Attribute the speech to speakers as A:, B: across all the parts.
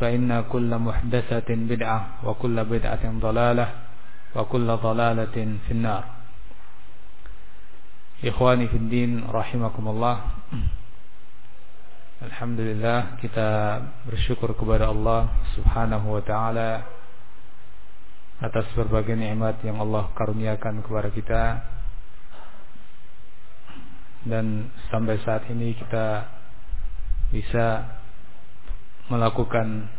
A: فإن كل محدثة بدعة وكل بدعة ضلالة وكل ضلالة في النار إخواني في الدين رحمكم الله Alhamdulillah kita bersyukur kepada Allah Subhanahu wa taala atas berbagai nikmat yang Allah karuniakan kepada kita dan sampai saat ini kita bisa melakukan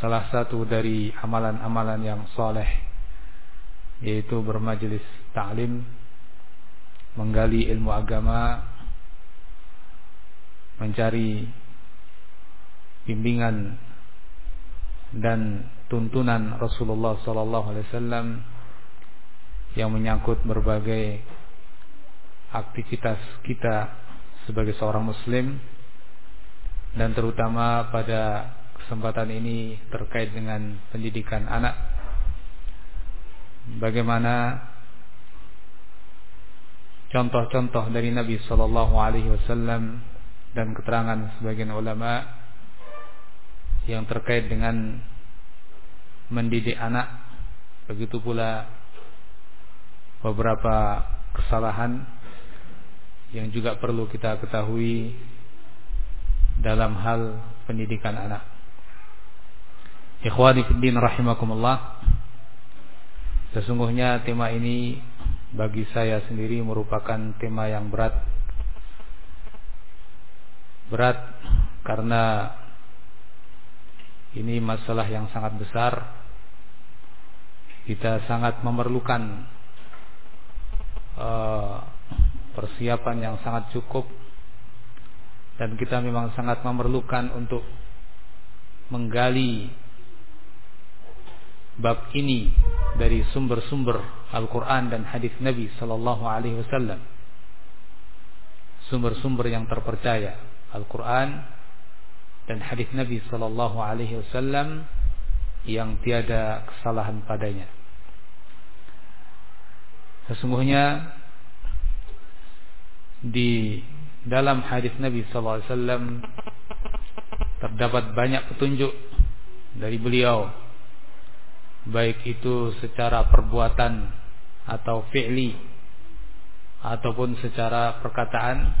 A: salah satu dari amalan-amalan yang soleh yaitu bermajelis ta'lim menggali ilmu agama mencari bimbingan dan tuntunan Rasulullah sallallahu alaihi wasallam yang menyangkut berbagai aktivitas kita sebagai seorang muslim dan terutama pada kesempatan ini terkait dengan pendidikan anak. Bagaimana contoh-contoh dari Nabi sallallahu alaihi wasallam dan keterangan sebagian ulama yang terkait dengan mendidik anak. Begitu pula beberapa kesalahan yang juga perlu kita ketahui dalam hal pendidikan anak. Ikhwani fiddin rahimakumullah. Sesungguhnya tema ini bagi saya sendiri merupakan tema yang berat. Berat karena ini masalah yang sangat besar. Kita sangat memerlukan uh, persiapan yang sangat cukup dan kita memang sangat memerlukan untuk menggali bab ini dari sumber-sumber Al-Quran dan hadis Nabi Sallallahu Alaihi Wasallam. Sumber-sumber yang terpercaya Al-Quran dan hadis Nabi Sallallahu Alaihi Wasallam yang tiada kesalahan padanya. Sesungguhnya di dalam hadis Nabi wasallam terdapat banyak petunjuk dari beliau baik itu secara perbuatan atau fi'li ataupun secara perkataan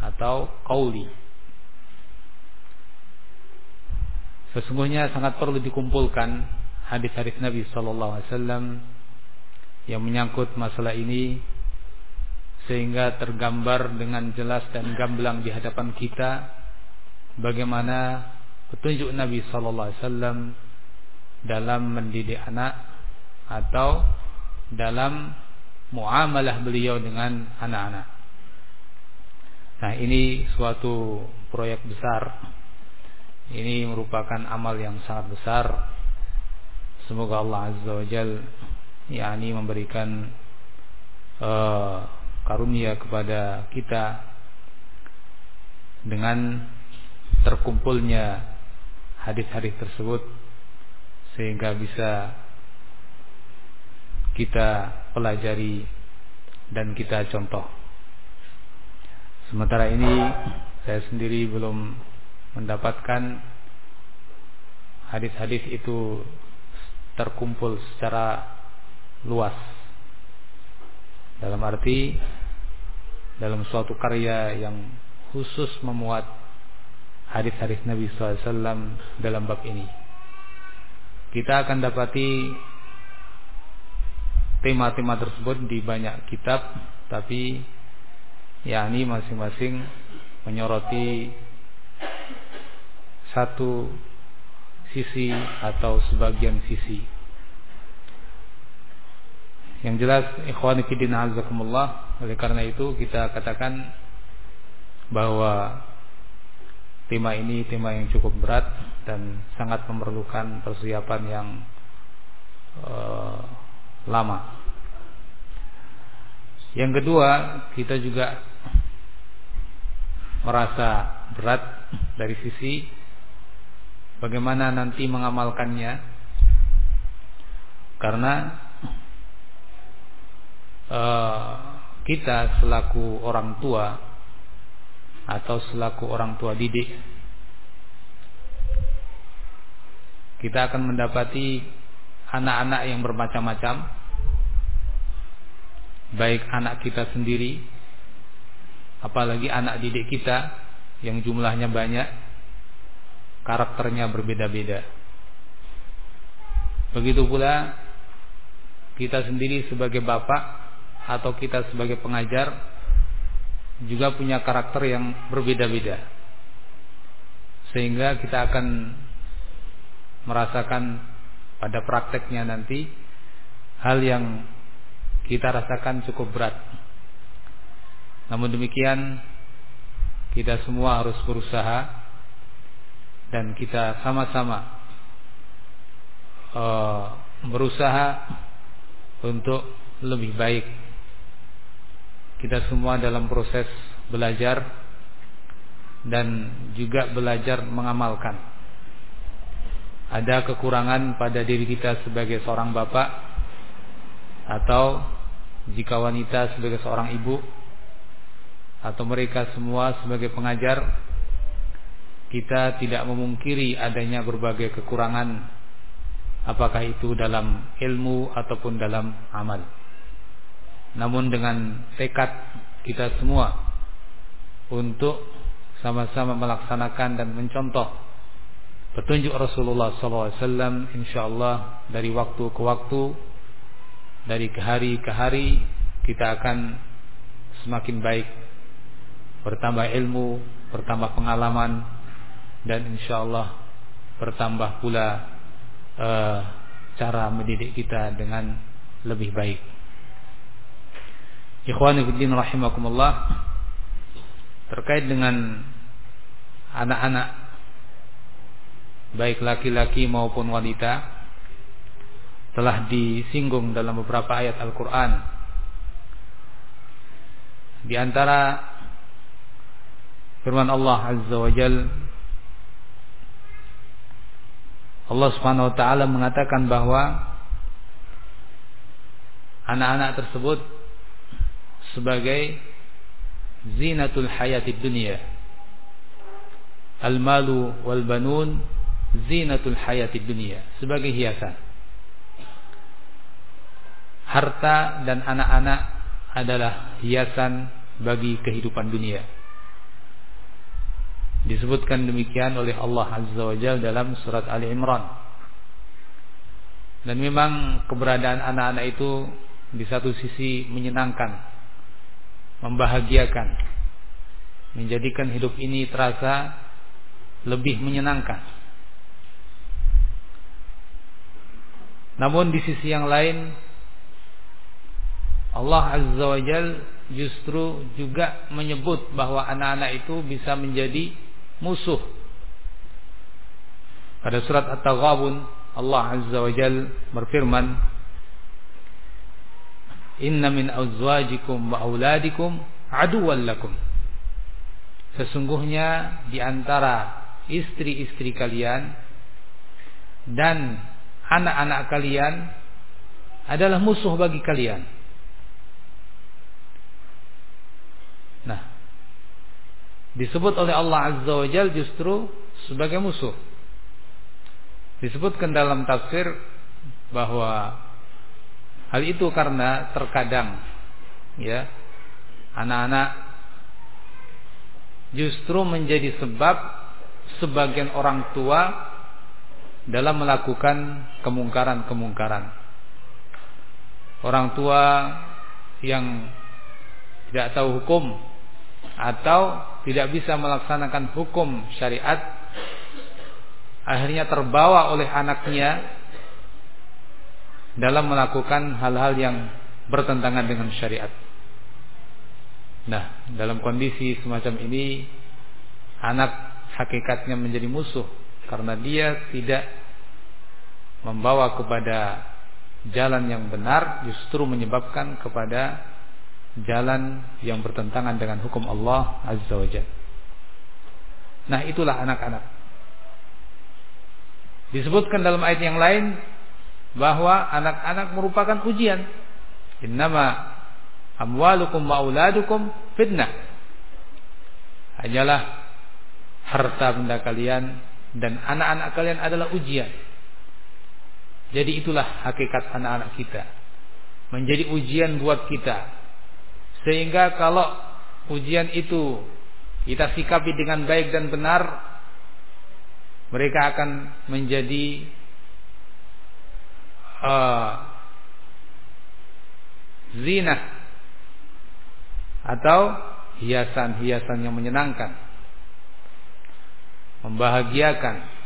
A: atau qauli. Sesungguhnya sangat perlu dikumpulkan hadis-hadis Nabi wasallam yang menyangkut masalah ini sehingga tergambar dengan jelas dan gamblang di hadapan kita bagaimana petunjuk Nabi sallallahu alaihi wasallam dalam mendidik anak atau dalam muamalah beliau dengan anak-anak. Nah, ini suatu proyek besar. Ini merupakan amal yang sangat besar. Semoga Allah Azza wa Jalla yakni memberikan uh, karunia kepada kita dengan terkumpulnya hadis-hadis tersebut sehingga bisa kita pelajari dan kita contoh. Sementara ini saya sendiri belum mendapatkan hadis-hadis itu terkumpul secara luas. Dalam arti dalam suatu karya yang khusus memuat hadis-hadis Nabi SAW dalam bab ini. Kita akan dapati tema-tema tersebut di banyak kitab, tapi yakni masing-masing menyoroti satu sisi atau sebagian sisi. Yang jelas ikhwan fillah azakumullah oleh karena itu kita katakan bahwa tema ini tema yang cukup berat dan sangat memerlukan persiapan yang uh, lama. Yang kedua, kita juga merasa berat dari sisi bagaimana nanti mengamalkannya karena uh, kita selaku orang tua atau selaku orang tua didik kita akan mendapati anak-anak yang bermacam-macam baik anak kita sendiri apalagi anak didik kita yang jumlahnya banyak karakternya berbeda-beda. Begitu pula kita sendiri sebagai bapak atau kita sebagai pengajar juga punya karakter yang berbeda-beda sehingga kita akan merasakan pada prakteknya nanti hal yang kita rasakan cukup berat. Namun demikian kita semua harus berusaha dan kita sama-sama uh, berusaha untuk lebih baik. Kita semua dalam proses belajar dan juga belajar mengamalkan. Ada kekurangan pada diri kita sebagai seorang bapak atau jika wanita sebagai seorang ibu atau mereka semua sebagai pengajar kita tidak memungkiri adanya berbagai kekurangan apakah itu dalam ilmu ataupun dalam amal namun dengan tekad kita semua untuk sama-sama melaksanakan dan mencontoh petunjuk Rasulullah SAW insyaallah dari waktu ke waktu dari ke hari ke hari kita akan semakin baik bertambah ilmu bertambah pengalaman dan insya Allah bertambah pula uh, cara mendidik kita dengan lebih baik Ikhwani fiddin rahimakumullah terkait dengan anak-anak baik laki-laki maupun wanita telah disinggung dalam beberapa ayat Al-Quran. Di antara firman Allah Azza wa Jal Allah Subhanahu wa taala mengatakan bahwa anak-anak tersebut sebagai zinatul hayatid dunia. Al-malu wal banun zinatul hayatid dunia sebagai hiasan harta dan anak-anak adalah hiasan bagi kehidupan dunia. Disebutkan demikian oleh Allah Azza wa Jalla dalam surat Ali Imran. Dan memang keberadaan anak-anak itu di satu sisi menyenangkan, membahagiakan, menjadikan hidup ini terasa lebih menyenangkan. Namun di sisi yang lain Allah Azza wa Jal justru juga menyebut bahwa anak-anak itu bisa menjadi musuh. Pada surat At-Taghabun Allah Azza wa Jal berfirman Inna min azwajikum wa auladikum aduwwan lakum Sesungguhnya di antara istri-istri kalian dan anak-anak kalian adalah musuh bagi kalian. Nah, disebut oleh Allah Azza wa Jal justru sebagai musuh. Disebutkan dalam tafsir bahwa hal itu karena terkadang ya anak-anak justru menjadi sebab sebagian orang tua dalam melakukan kemungkaran-kemungkaran. Orang tua yang tidak tahu hukum atau tidak bisa melaksanakan hukum syariat akhirnya terbawa oleh anaknya dalam melakukan hal-hal yang bertentangan dengan syariat. Nah, dalam kondisi semacam ini anak hakikatnya menjadi musuh karena dia tidak membawa kepada jalan yang benar justru menyebabkan kepada jalan yang bertentangan dengan hukum Allah Azza wa Jalla. Nah, itulah anak-anak. Disebutkan dalam ayat yang lain bahwa anak-anak merupakan ujian. Innama amwalukum wa auladukum fitnah. Hanyalah harta benda kalian dan anak-anak kalian adalah ujian. Jadi itulah hakikat anak-anak kita. Menjadi ujian buat kita. Sehingga kalau ujian itu kita sikapi dengan baik dan benar, mereka akan menjadi zina atau hiasan-hiasan yang menyenangkan, membahagiakan.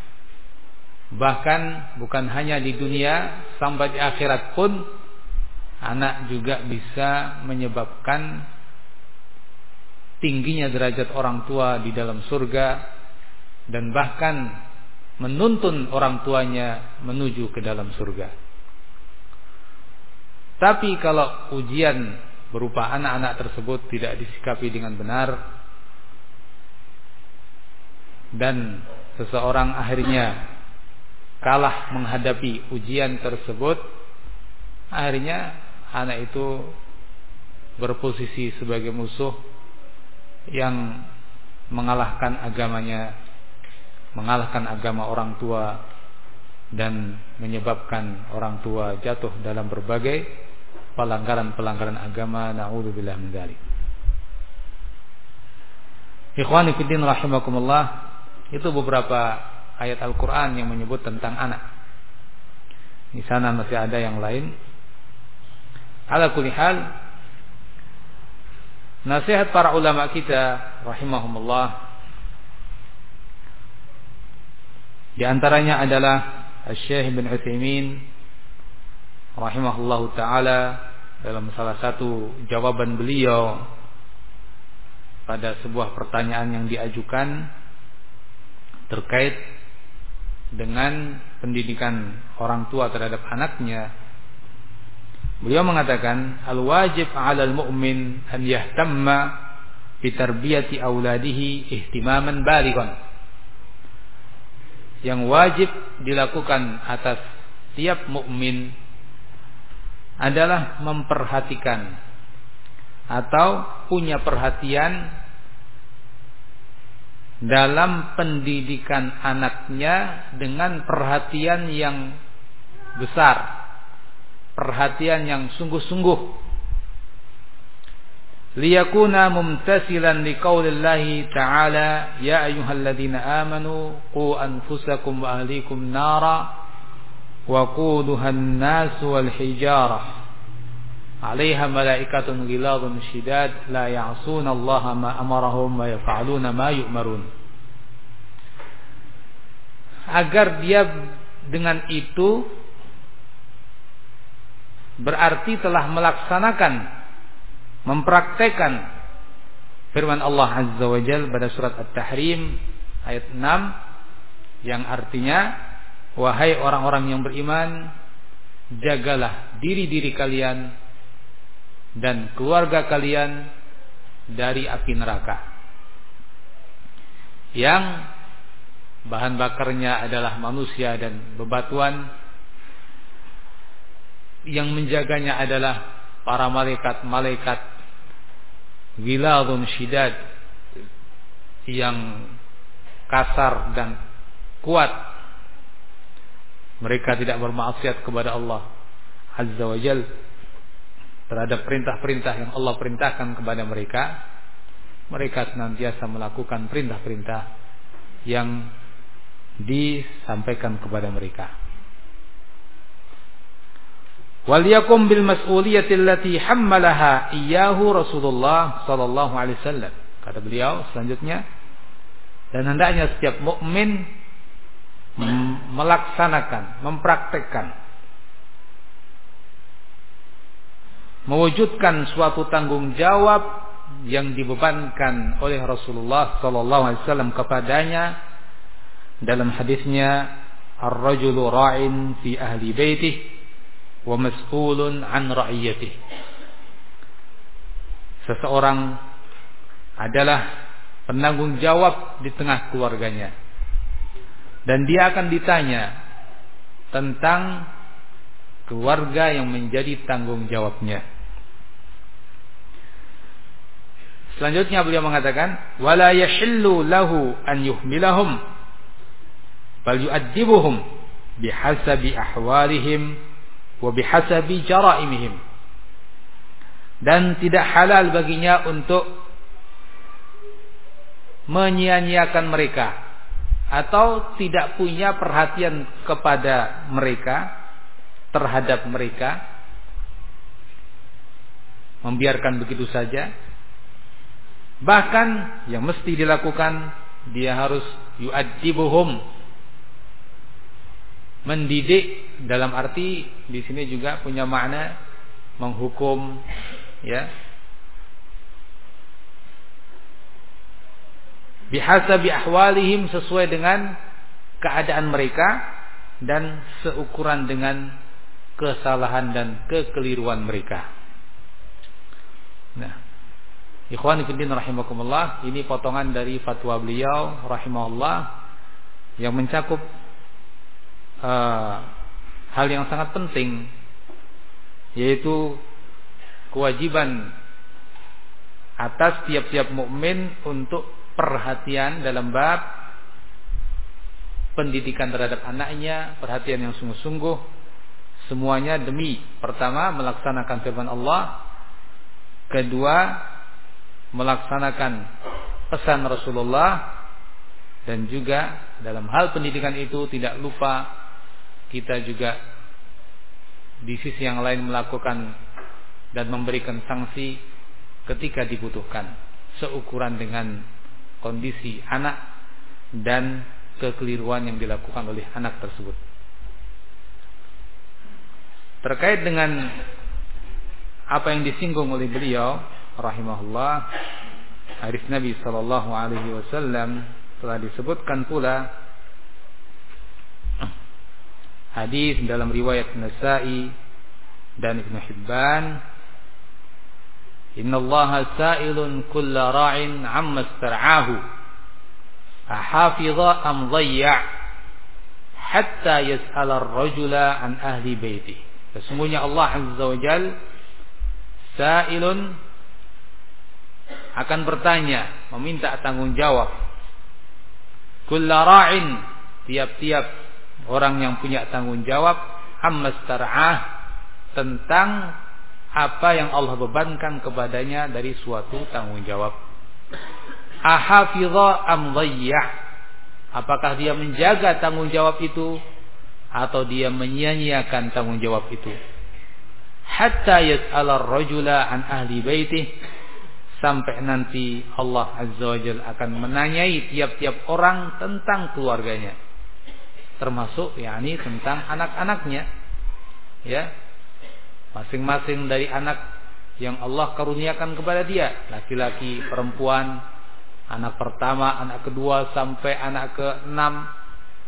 A: Bahkan bukan hanya di dunia, sampai di akhirat pun anak juga bisa menyebabkan tingginya derajat orang tua di dalam surga dan bahkan menuntun orang tuanya menuju ke dalam surga. Tapi kalau ujian berupa anak-anak tersebut tidak disikapi dengan benar dan seseorang akhirnya kalah menghadapi ujian tersebut, akhirnya anak itu berposisi sebagai musuh yang mengalahkan agamanya, mengalahkan agama orang tua dan menyebabkan orang tua jatuh dalam berbagai pelanggaran-pelanggaran agama naudzubillah min dzalik. Ikhwani fillah rahimakumullah, itu beberapa ayat Al-Qur'an yang menyebut tentang anak. Di sana masih ada yang lain. Ala kulli hal nasihat para ulama kita rahimahumullah di antaranya adalah Syekh bin Utsaimin rahimahullahu taala dalam salah satu jawaban beliau pada sebuah pertanyaan yang diajukan terkait dengan pendidikan orang tua terhadap anaknya. Beliau mengatakan al wajib 'alal mu'min an yahtamma bi tarbiyati auladihi ihtimaman balighan yang wajib dilakukan atas tiap mukmin adalah memperhatikan atau punya perhatian dalam pendidikan anaknya dengan perhatian yang besar, perhatian yang sungguh-sungguh. Liyakuna mumtasilan liqaulillahi ta'ala ya ayyuhalladzina amanu qu anfusakum wa ahlikum nara وقودها الناس والحجارة عليها ملائكة غلاظ شداد لا يعصون الله ما أمرهم ويفعلون ما يؤمرون agar dia dengan itu berarti telah melaksanakan mempraktekkan firman Allah Azza wa Jalla pada surat At-Tahrim ayat 6 yang artinya Wahai orang-orang yang beriman, jagalah diri-diri kalian dan keluarga kalian dari api neraka. Yang bahan bakarnya adalah manusia dan bebatuan. Yang menjaganya adalah para malaikat-malaikat. Wiladun syidad yang kasar dan kuat mereka tidak bermaksiat kepada Allah Azza wa Jal terhadap perintah-perintah yang Allah perintahkan kepada mereka. Mereka senantiasa melakukan perintah-perintah yang disampaikan kepada mereka. Wal yakum bil mas'uliyati allati hammalaha iyyahu Rasulullah sallallahu alaihi wasallam. Kata beliau selanjutnya dan hendaknya setiap mukmin melaksanakan mempraktekkan mewujudkan suatu tanggung jawab yang dibebankan oleh Rasulullah sallallahu alaihi wasallam kepadanya dalam hadisnya ar-rajulu ra'in fi ahli baitihi wa mas'ulun an ra'iyatih. Seseorang adalah penanggung jawab di tengah keluarganya. Dan dia akan ditanya tentang keluarga yang menjadi tanggung jawabnya. Selanjutnya beliau mengatakan, "Wala yahillu lahu an yuhmilahum bal yu'addibuhum bihasabi ahwalihim wa bihasabi jaraimihim dan tidak halal baginya untuk menyia-nyiakan mereka atau tidak punya perhatian kepada mereka terhadap mereka membiarkan begitu saja. Bahkan yang mesti dilakukan dia harus yu'addibuhum mendidik dalam arti di sini juga punya makna menghukum ya bihasabi ahwalihim sesuai dengan keadaan mereka dan seukuran dengan kesalahan dan kekeliruan mereka. Nah, ikhwan fillah rahimakumullah, ini potongan dari fatwa beliau rahimahullah yang mencakup uh, hal yang sangat penting yaitu kewajiban atas tiap-tiap mukmin untuk perhatian dalam bab pendidikan terhadap anaknya, perhatian yang sungguh-sungguh. Semuanya demi pertama melaksanakan firman Allah, kedua melaksanakan pesan Rasulullah. Dan juga dalam hal pendidikan itu tidak lupa kita juga di sisi yang lain melakukan dan memberikan sanksi ketika dibutuhkan. Seukuran dengan kondisi anak dan kekeliruan yang dilakukan oleh anak tersebut. Terkait dengan apa yang disinggung oleh beliau rahimahullah hadis Nabi sallallahu alaihi wasallam telah disebutkan pula hadis dalam riwayat Nasa'i dan Ibnu Hibban Inna Allah sa'ilun kulla ra'in amma istar'ahu. Ahafidha am hatta yas'ala ar-rajula an ahli baiti. Sesungguhnya Allah Azza wa Jal sa'ilun akan bertanya meminta tanggung jawab kulla ra'in tiap-tiap orang yang punya tanggung jawab amma star'ah tentang apa yang Allah bebankan kepadanya dari suatu tanggung jawab. Ahafidha am Apakah dia menjaga tanggung jawab itu atau dia menyia-nyiakan tanggung jawab itu? Hatta yas'ala ar-rajula an ahli baitih. Sampai nanti Allah Azza wa Jalla akan menanyai tiap-tiap orang tentang keluarganya. Termasuk yakni tentang anak-anaknya. Ya masing-masing dari anak yang Allah karuniakan kepada dia laki-laki perempuan anak pertama anak kedua sampai anak ke enam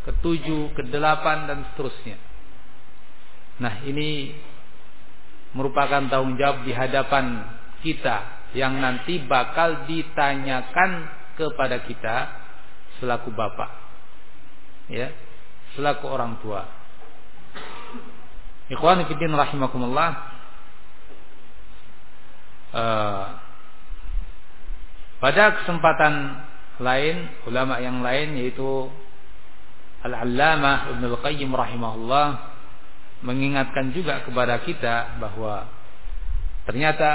A: ketujuh kedelapan dan seterusnya nah ini merupakan tanggung jawab di hadapan kita yang nanti bakal ditanyakan kepada kita selaku bapak ya selaku orang tua. Ikhwan fillah rahimakumullah. Uh, pada kesempatan lain, ulama yang lain yaitu Al-Allamah Ibnu Al-Qayyim rahimahullah mengingatkan juga kepada kita bahwa ternyata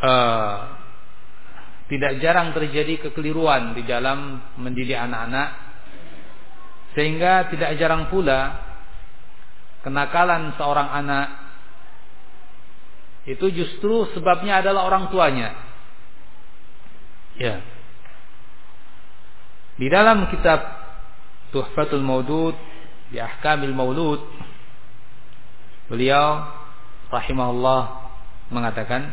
A: uh, tidak jarang terjadi kekeliruan di dalam mendidik anak-anak sehingga tidak jarang pula kenakalan seorang anak itu justru sebabnya adalah orang tuanya. Ya. Di dalam kitab Tuhfatul Maudud di Ahkamil Maulud beliau rahimahullah mengatakan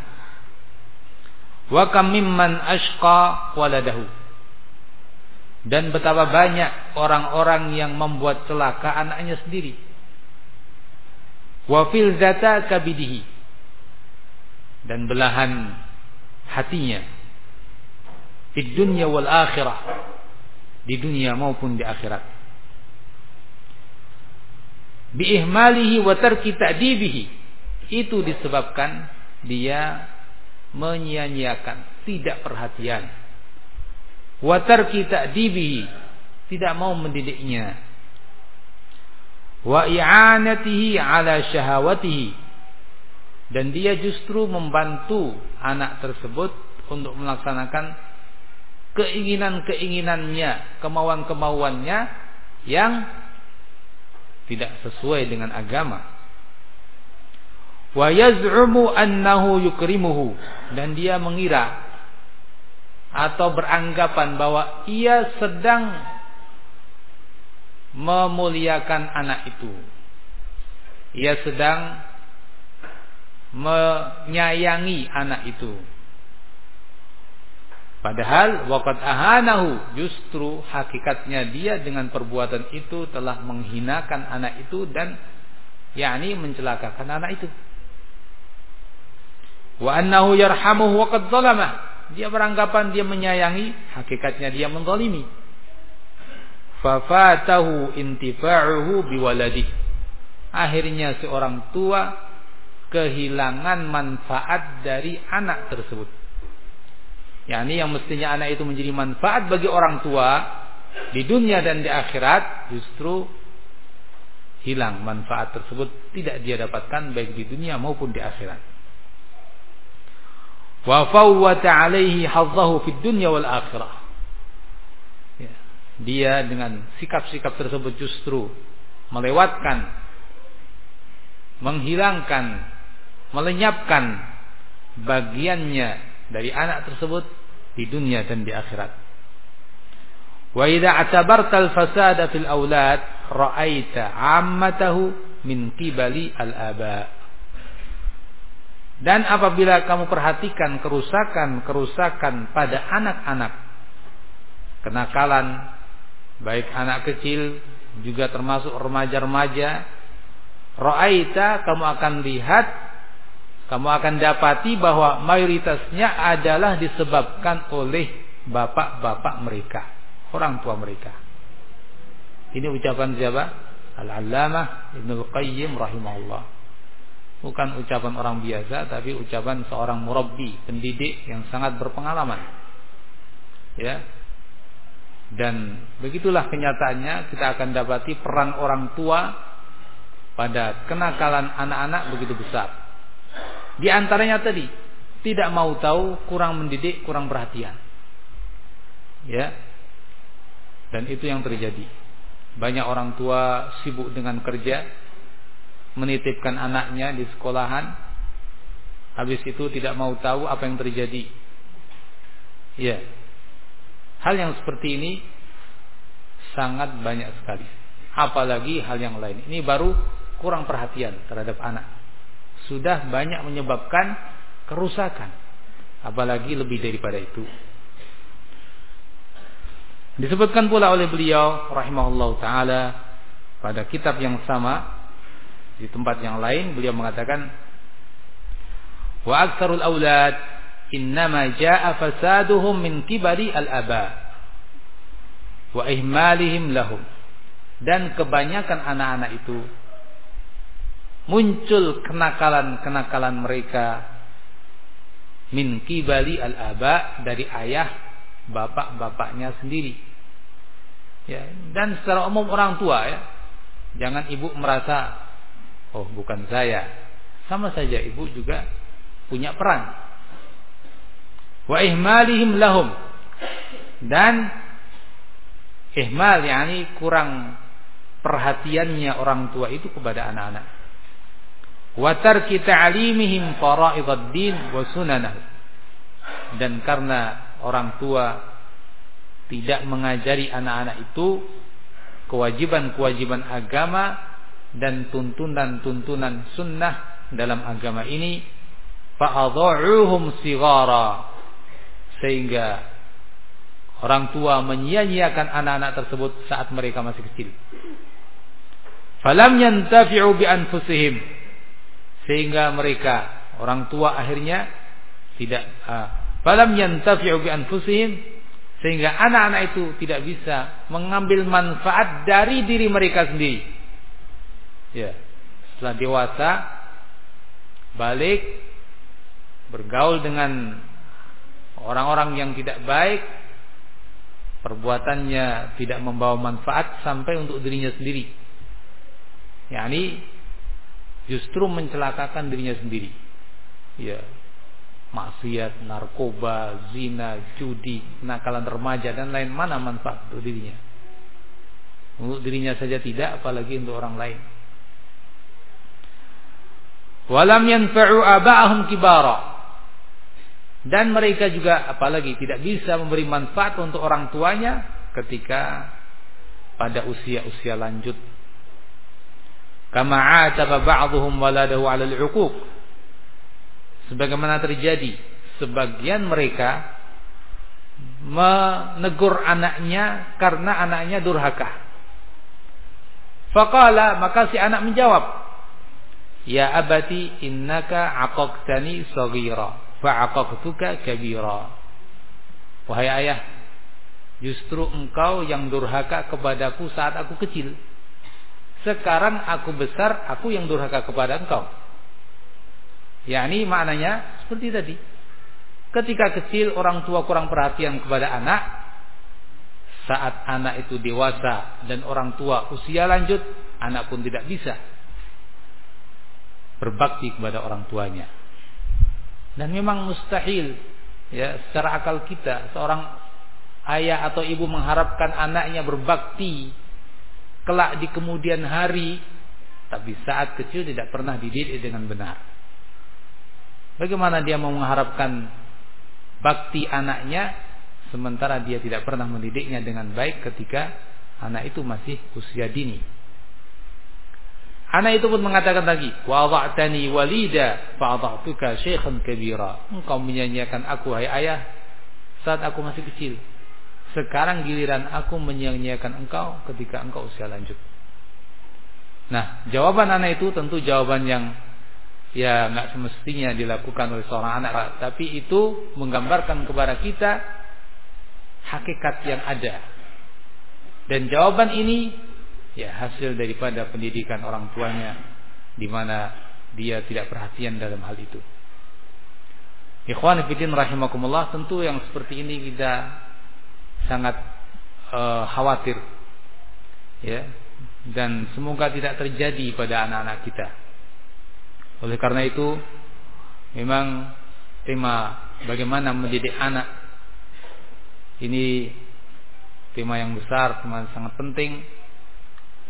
A: wa kam mimman ashqa waladahu dan betapa banyak orang-orang yang membuat celaka anaknya sendiri wa fil zata kabidihi dan belahan hatinya di dunia wal akhirah di dunia maupun di akhirat. Biihmalihi wa tarki. Itu disebabkan dia menyia-nyiakan, tidak perhatian. Wa tarki ta'dibihi, tidak mau mendidiknya. Wa i'anatihi ala syahawatihi. Dan dia justru membantu anak tersebut untuk melaksanakan keinginan-keinginannya, kemauan-kemauannya yang tidak sesuai dengan agama. Wa yaz'umu annahu yukrimuhu dan dia mengira atau beranggapan bahwa ia sedang memuliakan anak itu. Ia sedang menyayangi anak itu. Padahal waqad ahanahu justru hakikatnya dia dengan perbuatan itu telah menghinakan anak itu dan yakni mencelakakan anak itu. Wa annahu yarhamuhu waqad zalamah. Dia beranggapan dia menyayangi, hakikatnya dia menzalimi. Fafatahu intifa'uhu biwaladi. Akhirnya seorang tua kehilangan manfaat dari anak tersebut yakni yang mestinya anak itu menjadi manfaat bagi orang tua di dunia dan di akhirat justru hilang manfaat tersebut tidak dia dapatkan baik di dunia maupun di akhirat. Wa fawwata alaihi hazzahu fid dunya wal akhirah. Dia dengan sikap-sikap tersebut justru melewatkan menghilangkan melenyapkan bagiannya dari anak tersebut di dunia dan di akhirat. Wa idza atabarta al-fasada fil aulad ra'aita 'ammatahu min qibali al-aba. Dan apabila kamu perhatikan kerusakan-kerusakan pada anak-anak kenakalan baik anak kecil juga termasuk remaja-remaja ra'aita kamu akan lihat kamu akan dapati bahwa mayoritasnya adalah disebabkan oleh bapak-bapak mereka, orang tua mereka. Ini ucapan siapa? Al-Allamah Ibnu Qayyim rahimahullah. Bukan ucapan orang biasa tapi ucapan seorang murabbi, pendidik yang sangat berpengalaman. Ya. Dan begitulah kenyataannya kita akan dapati peran orang tua pada kenakalan anak-anak begitu besar. Di antaranya tadi tidak mau tahu, kurang mendidik, kurang perhatian. Ya. Dan itu yang terjadi. Banyak orang tua sibuk dengan kerja, menitipkan anaknya di sekolahan, habis itu tidak mau tahu apa yang terjadi. Ya. Hal yang seperti ini sangat banyak sekali. Apalagi hal yang lain. Ini baru kurang perhatian terhadap anak sudah banyak menyebabkan kerusakan apalagi lebih daripada itu disebutkan pula oleh beliau rahimahullah taala pada kitab yang sama di tempat yang lain beliau mengatakan wa aktsarul aulad innama jaa fasaduhum min kibari al aba wa ihmalihim lahum dan kebanyakan anak-anak itu muncul kenakalan-kenakalan mereka min kibali al-aba dari ayah bapak-bapaknya sendiri. Ya, dan secara umum orang tua ya. Jangan ibu merasa oh bukan saya. Sama saja ibu juga punya peran. Wa ihmalihim lahum dan ihmal yakni kurang perhatiannya orang tua itu kepada anak-anak. Wa tarki ta'limihim fara'idad din wa sunanah. Dan karena orang tua tidak mengajari anak-anak itu kewajiban-kewajiban agama dan tuntunan-tuntunan sunnah dalam agama ini fa'adha'uhum sigara sehingga orang tua menyia-nyiakan anak-anak tersebut saat mereka masih kecil falam yantafi'u bi anfusihim sehingga mereka orang tua akhirnya tidak uh, falam yantafi'u bi anfusihim sehingga anak-anak itu tidak bisa mengambil manfaat dari diri mereka sendiri. Ya. Setelah dewasa balik bergaul dengan orang-orang yang tidak baik, perbuatannya tidak membawa manfaat sampai untuk dirinya sendiri. yakni justru mencelakakan dirinya sendiri. Ya, maksiat, narkoba, zina, judi, nakalan remaja dan lain mana manfaat untuk dirinya. Untuk dirinya saja tidak apalagi untuk orang lain. Walam yanfa'u aba'ahum kibara. Dan mereka juga apalagi tidak bisa memberi manfaat untuk orang tuanya ketika pada usia-usia lanjut. Kama 'ataba ba'dhum waladahu 'ala al-'uquq sebagaimana terjadi sebagian mereka menegur anaknya karena anaknya durhaka. Faqala maka si anak menjawab, "Ya abati innaka aqaqtani saghira fa aqaqtuka kabira." Wahai ayah, justru engkau yang durhaka kepadaku saat aku kecil. Sekarang aku besar, aku yang durhaka kepada engkau. yakni maknanya seperti tadi. Ketika kecil orang tua kurang perhatian kepada anak, saat anak itu dewasa dan orang tua usia lanjut, anak pun tidak bisa berbakti kepada orang tuanya. Dan memang mustahil ya secara akal kita seorang ayah atau ibu mengharapkan anaknya berbakti kelak di kemudian hari tapi saat kecil tidak pernah dididik dengan benar. Bagaimana dia mau mengharapkan bakti anaknya sementara dia tidak pernah mendidiknya dengan baik ketika anak itu masih usia dini. Anak itu pun mengatakan lagi, "Wa dha'tani walida fa dha'tuka syaikhan kabira." Engkau menyanyiakan aku hai ayah saat aku masih kecil. Sekarang giliran aku menyanyiakan engkau ketika engkau usia lanjut. Nah, jawaban anak itu tentu jawaban yang ya nggak semestinya dilakukan oleh seorang anak tapi itu menggambarkan kepada kita hakikat yang ada dan jawaban ini ya hasil daripada pendidikan orang tuanya di mana dia tidak perhatian dalam hal itu. Ikhwan fillah rahimakumullah tentu yang seperti ini kita sangat uh, khawatir. Ya dan semoga tidak terjadi pada anak-anak kita. Oleh karena itu memang tema bagaimana mendidik anak ini tema yang besar, tema yang sangat penting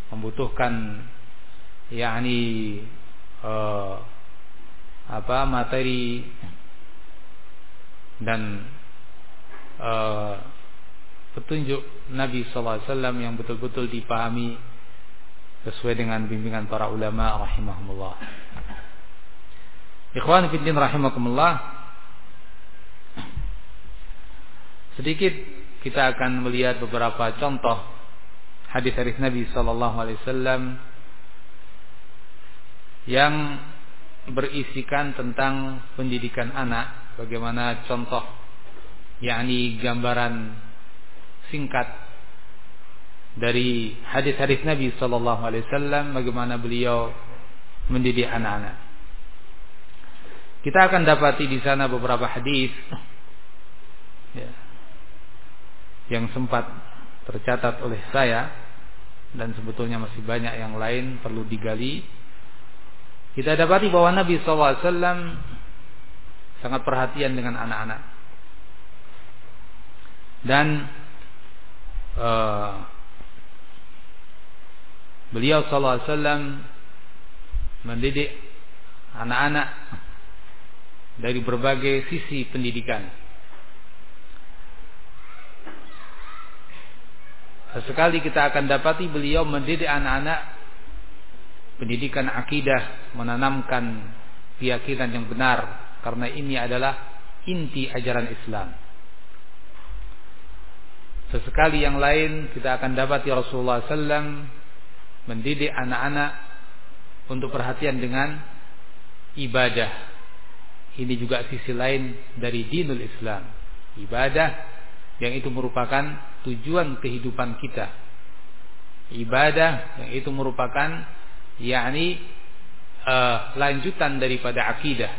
A: membutuhkan yakni uh, apa materi dan uh, petunjuk Nabi SAW yang betul-betul dipahami sesuai dengan bimbingan para ulama rahimahumullah. Ikhwan fiddin rahimakumullah Sedikit kita akan melihat beberapa contoh hadis-hadis Nabi sallallahu alaihi wasallam yang berisikan tentang pendidikan anak, bagaimana contoh yakni gambaran singkat dari hadis-hadis Nabi sallallahu alaihi wasallam bagaimana beliau mendidik anak-anak. Kita akan dapati di sana beberapa hadis ya, yang sempat tercatat oleh saya dan sebetulnya masih banyak yang lain perlu digali. Kita dapati bahwa Nabi SAW sangat perhatian dengan anak-anak dan uh, beliau SAW mendidik anak-anak dari berbagai sisi pendidikan. Sesekali kita akan dapati beliau mendidik anak-anak pendidikan akidah, menanamkan keyakinan yang benar karena ini adalah inti ajaran Islam. Sesekali yang lain kita akan dapati Rasulullah SAW mendidik anak-anak untuk perhatian dengan ibadah. Ini juga sisi lain dari dinul Islam. Ibadah yang itu merupakan tujuan kehidupan kita. Ibadah yang itu merupakan yakni uh, lanjutan daripada akidah.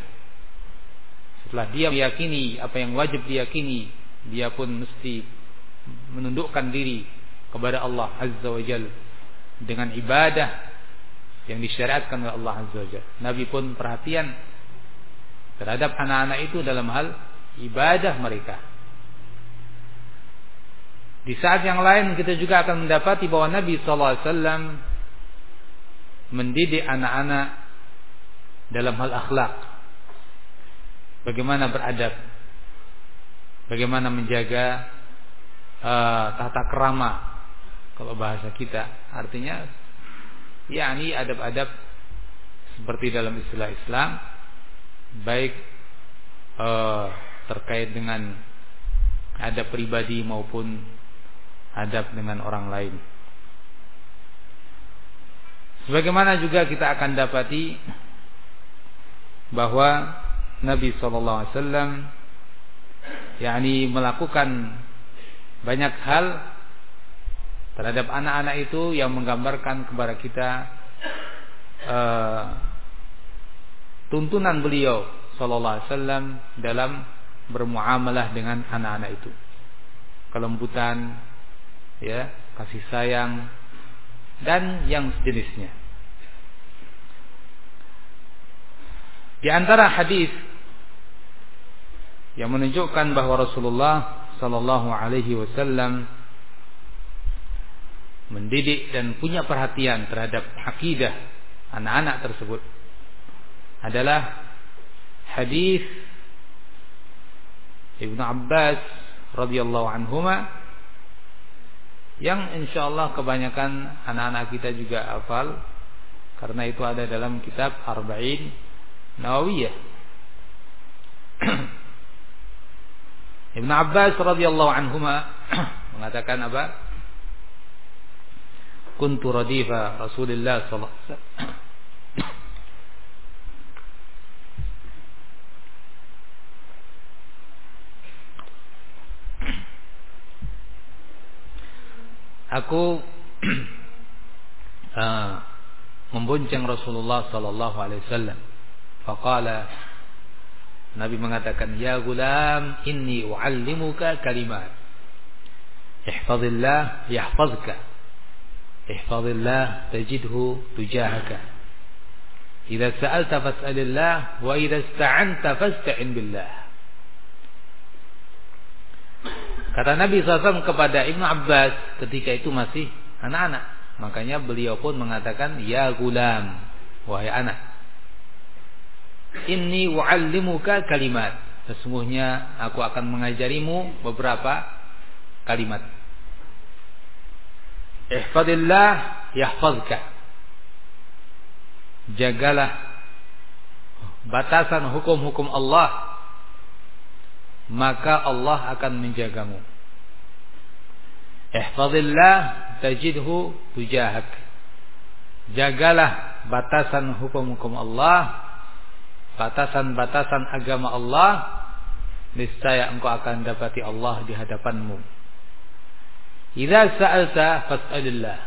A: Setelah dia meyakini apa yang wajib diyakini, dia pun mesti menundukkan diri kepada Allah Azza wa Jalla dengan ibadah yang disyariatkan oleh Allah Azza wa Nabi pun perhatian terhadap anak-anak itu dalam hal ibadah mereka. Di saat yang lain kita juga akan mendapati bahwa Nabi SAW mendidik anak-anak dalam hal akhlak. Bagaimana beradab. Bagaimana menjaga uh, tata kerama kalau bahasa kita artinya yakni adab-adab seperti dalam istilah Islam baik uh, terkait dengan adab pribadi maupun adab dengan orang lain. Sebagaimana juga kita akan dapati bahwa Nabi sallallahu alaihi yakni melakukan banyak hal terhadap anak-anak itu yang menggambarkan kepada kita uh, tuntunan beliau wasallam dalam bermuamalah dengan anak-anak itu. Kelembutan, ya, kasih sayang dan yang sejenisnya. Di antara hadis yang menunjukkan bahwa Rasulullah sallallahu alaihi wasallam mendidik dan punya perhatian terhadap akidah anak-anak tersebut adalah hadis Ibnu Abbas radhiyallahu anhuma yang insyaallah kebanyakan anak-anak kita juga hafal. Karena itu ada dalam kitab Arba'in Nawawiyah. Ibnu Abbas radhiyallahu anhuma mengatakan apa? kuntu radifa Rasulullah sallallahu Aku uh, membonceng Rasulullah sallallahu alaihi wasallam. Faqala Nabi mengatakan, "Ya gulam, inni uallimuka kalimat. Ihfazillah yahfazka." Ihfazillah tajidhu tujahaka. Idza sa'alta fas'alillah wa idza ista'anta fasta'in billah. Kata Nabi SAW kepada Ibnu Abbas ketika itu masih anak-anak. Makanya beliau pun mengatakan, Ya gulam, wahai anak. Inni wa'allimuka kalimat. Sesungguhnya aku akan mengajarimu beberapa kalimat. Ihfadillah yahfazka. Jagalah batasan hukum-hukum Allah maka Allah akan menjagamu. Ihfazillah tajidhu tujahak. Jagalah batasan hukum-hukum Allah, batasan-batasan agama Allah, niscaya engkau akan dapati Allah di hadapanmu. Idza sa'alta fas'alillah.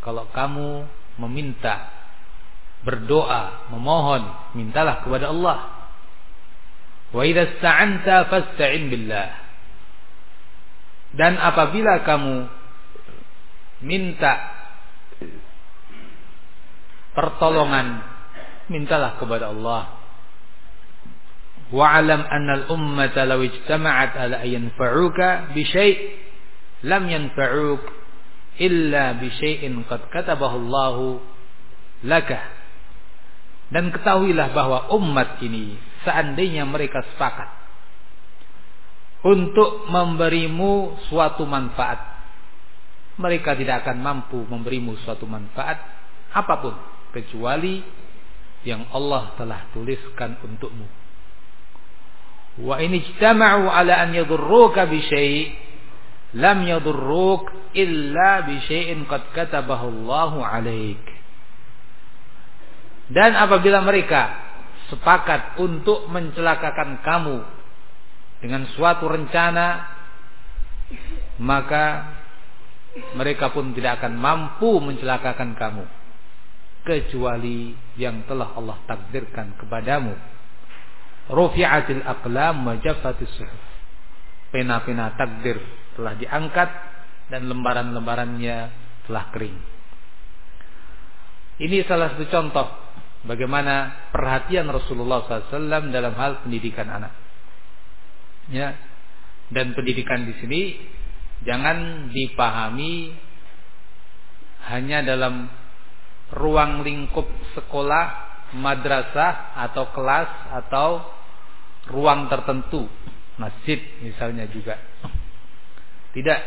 A: Kalau kamu meminta, berdoa, memohon, mintalah kepada Allah. Wa idza sta'anta fasta'in billah. Dan apabila kamu minta pertolongan, mintalah kepada Allah. Wa'alam anna al-ummata law ijtama'at ala yanfa'uka bi syai' lam yanfa'uk illa bi syai'in qad katabahu Allahu laka. Dan ketahuilah bahwa umat ini seandainya mereka sepakat untuk memberimu suatu manfaat, mereka tidak akan mampu memberimu suatu manfaat apa pun kecuali yang Allah telah tuliskan untukmu. Wa in ijtama'u ala an yadurruka bi syai' lam yadurruk illa bi syai'in qad katabahu Allahu 'alaik. Dan apabila mereka sepakat untuk mencelakakan kamu dengan suatu rencana maka mereka pun tidak akan mampu mencelakakan kamu kecuali yang telah Allah takdirkan kepadamu. Rufi'atil aqlam wa jaffatis suhuf. Pena-pena takdir telah diangkat dan lembaran-lembarannya telah kering. Ini salah satu contoh bagaimana perhatian Rasulullah SAW dalam hal pendidikan anak. Ya, dan pendidikan di sini jangan dipahami hanya dalam ruang lingkup sekolah, madrasah atau kelas atau ruang tertentu, masjid misalnya juga. Tidak.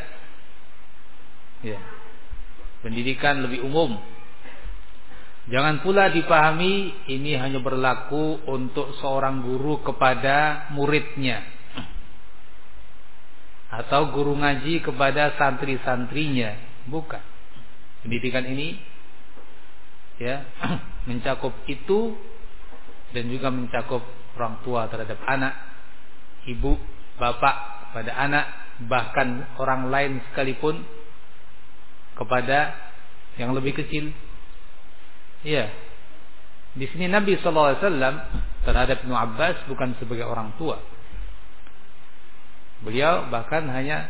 A: Ya. Pendidikan lebih umum. Jangan pula dipahami ini hanya berlaku untuk seorang guru kepada muridnya. Atau guru ngaji kepada santri-santrinya. Bukan. Pendidikan ini ya mencakup itu dan juga mencakup orang tua terhadap anak, ibu, bapak pada anak, bahkan orang lain sekalipun kepada yang lebih kecil. Iya. Di sini Nabi wasallam terhadap Ibnu Abbas bukan sebagai orang tua. Beliau bahkan hanya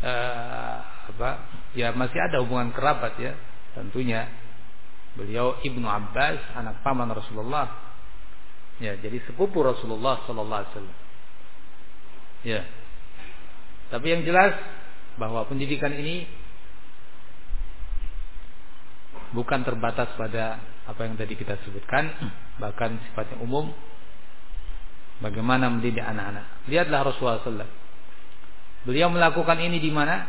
A: uh, apa? Ya masih ada hubungan kerabat ya, tentunya. Beliau Ibnu Abbas anak paman Rasulullah. Ya, jadi sepupu Rasulullah sallallahu alaihi wasallam. Ya. Tapi yang jelas bahwa pendidikan ini bukan terbatas pada apa yang tadi kita sebutkan, bahkan sifatnya umum. Bagaimana mendidik anak-anak? Lihatlah Rasulullah SAW. Beliau melakukan ini di mana?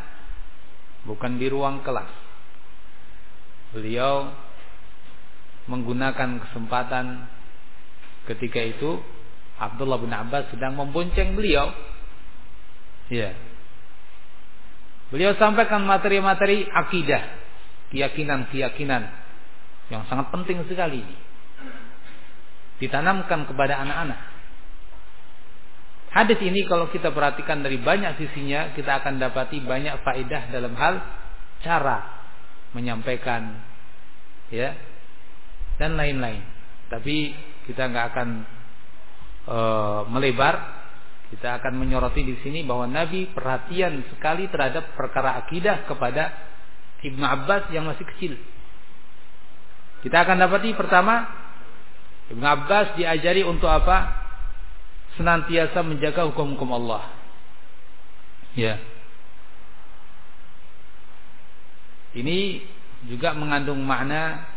A: Bukan di ruang kelas. Beliau menggunakan kesempatan ketika itu Abdullah bin Abbas sedang membonceng beliau Ya. Beliau sampaikan materi-materi akidah, keyakinan-keyakinan yang sangat penting sekali ini. Ditanamkan kepada anak-anak. Hadis ini kalau kita perhatikan dari banyak sisinya, kita akan dapati banyak faedah dalam hal cara menyampaikan ya dan lain-lain. Tapi kita nggak akan uh, melebar kita akan menyoroti di sini bahwa Nabi perhatian sekali terhadap perkara akidah kepada Ibnu Abbas yang masih kecil. Kita akan dapati pertama Ibnu Abbas diajari untuk apa? Senantiasa menjaga hukum-hukum Allah. Ya. Ini juga mengandung makna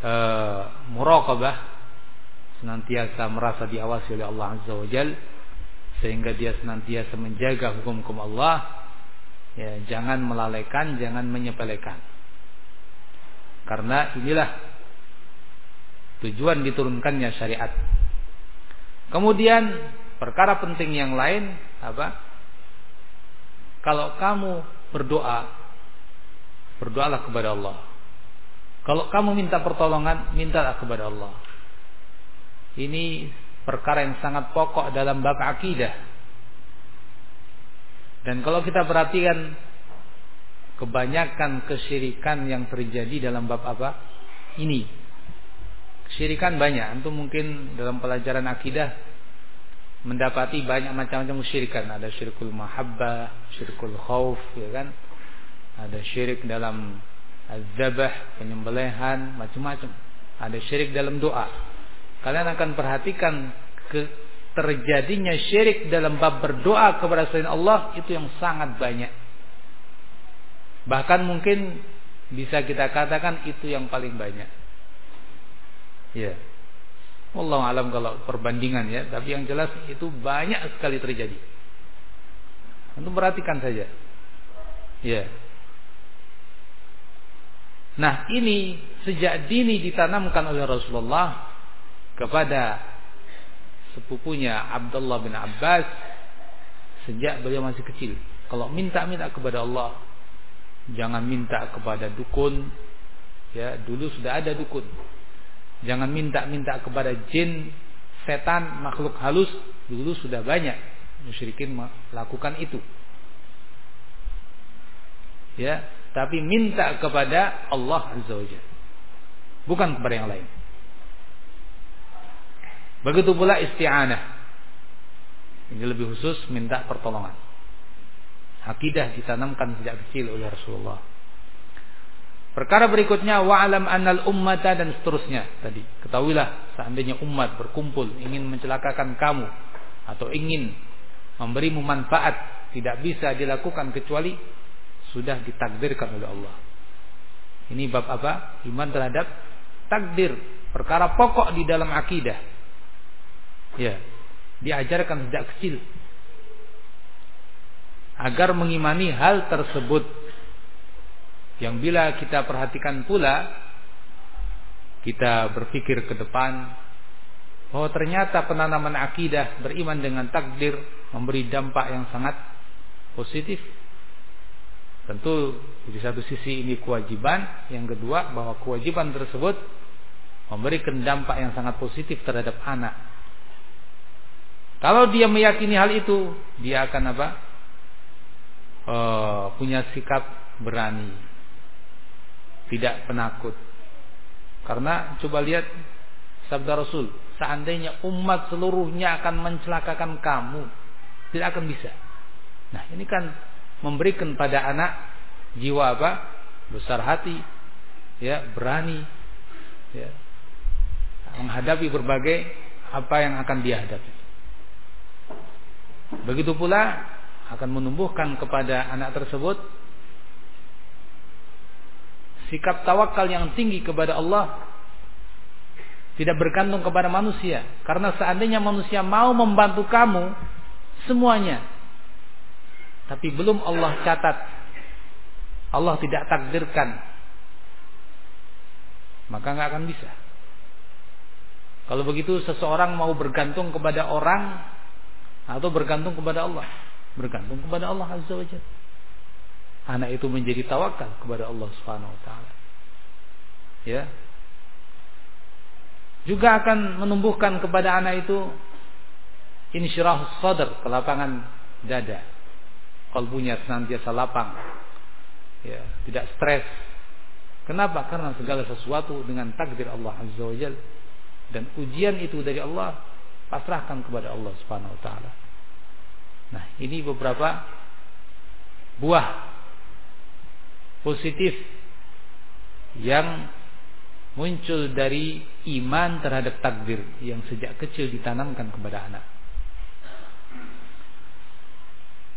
A: uh, muraqabah senantiasa merasa diawasi oleh Allah Azza wa Jalla sehingga dia senantiasa menjaga hukum-hukum Allah ya jangan melalaikan jangan menyepelekan. Karena inilah tujuan diturunkannya syariat. Kemudian perkara penting yang lain apa? Kalau kamu berdoa berdoalah kepada Allah. Kalau kamu minta pertolongan mintalah kepada Allah. Ini perkara yang sangat pokok dalam bab akidah. Dan kalau kita perhatikan kebanyakan kesyirikan yang terjadi dalam bab apa? Ini. Kesyirikan banyak. Antum mungkin dalam pelajaran akidah mendapati banyak macam-macam kesyirikan. Ada syirkul mahabbah, syirkul khauf, ya kan? Ada syirik dalam azabah, penyembelihan, macam-macam. Ada syirik dalam doa. Kalian akan perhatikan ke terjadinya syirik dalam bab berdoa kepada selain Allah itu yang sangat banyak. Bahkan mungkin bisa kita katakan itu yang paling banyak. Ya. Allah alam kalau perbandingan ya, tapi yang jelas itu banyak sekali terjadi. Untuk perhatikan saja. Ya. Nah, ini sejak dini ditanamkan oleh Rasulullah kepada sepupunya Abdullah bin Abbas sejak beliau masih kecil. Kalau minta-minta kepada Allah, jangan minta kepada dukun. Ya, dulu sudah ada dukun. Jangan minta-minta kepada jin, setan, makhluk halus. Dulu sudah banyak musyrikin melakukan itu. Ya, tapi minta kepada Allah Azza wa Bukan kepada yang lain. Begitu pula isti'anah. Ini lebih khusus minta pertolongan. Akidah ditanamkan sejak kecil oleh Rasulullah. Perkara berikutnya wa'alam annal ummata dan seterusnya tadi. Ketahuilah seandainya umat berkumpul ingin mencelakakan kamu atau ingin memberimu manfaat tidak bisa dilakukan kecuali sudah ditakdirkan oleh Allah. Ini bab apa? Iman terhadap takdir, perkara pokok di dalam akidah. Ya, diajarkan sejak kecil agar mengimani hal tersebut yang bila kita perhatikan pula kita berpikir ke depan bahwa ternyata penanaman akidah beriman dengan takdir memberi dampak yang sangat positif. Tentu di satu sisi ini kewajiban, yang kedua bahwa kewajiban tersebut memberikan dampak yang sangat positif terhadap anak. Kalau dia meyakini hal itu, dia akan apa? Uh, punya sikap berani, tidak penakut. Karena coba lihat sabda Rasul, seandainya umat seluruhnya akan mencelakakan kamu, tidak akan bisa. Nah, ini kan memberikan pada anak jiwa apa? Besar hati, ya, berani, ya, menghadapi berbagai apa yang akan dia hadapi. Begitu pula akan menumbuhkan kepada anak tersebut sikap tawakal yang tinggi kepada Allah tidak bergantung kepada manusia. Karena seandainya manusia mau membantu kamu semuanya tapi belum Allah catat Allah tidak takdirkan maka nggak akan bisa. Kalau begitu seseorang mau bergantung kepada orang atau bergantung kepada Allah bergantung kepada Allah azza wajalla anak itu menjadi tawakal kepada Allah Subhanahu wa taala. Ya. Juga akan menumbuhkan kepada anak itu insyirah sadar, kelapangan dada. Kalbunya senantiasa lapang. Ya, tidak stres. Kenapa? Karena segala sesuatu dengan takdir Allah Azza wa Jalla dan ujian itu dari Allah pasrahkan kepada Allah Subhanahu wa taala. Nah, ini beberapa buah positif yang muncul dari iman terhadap takdir yang sejak kecil ditanamkan kepada anak.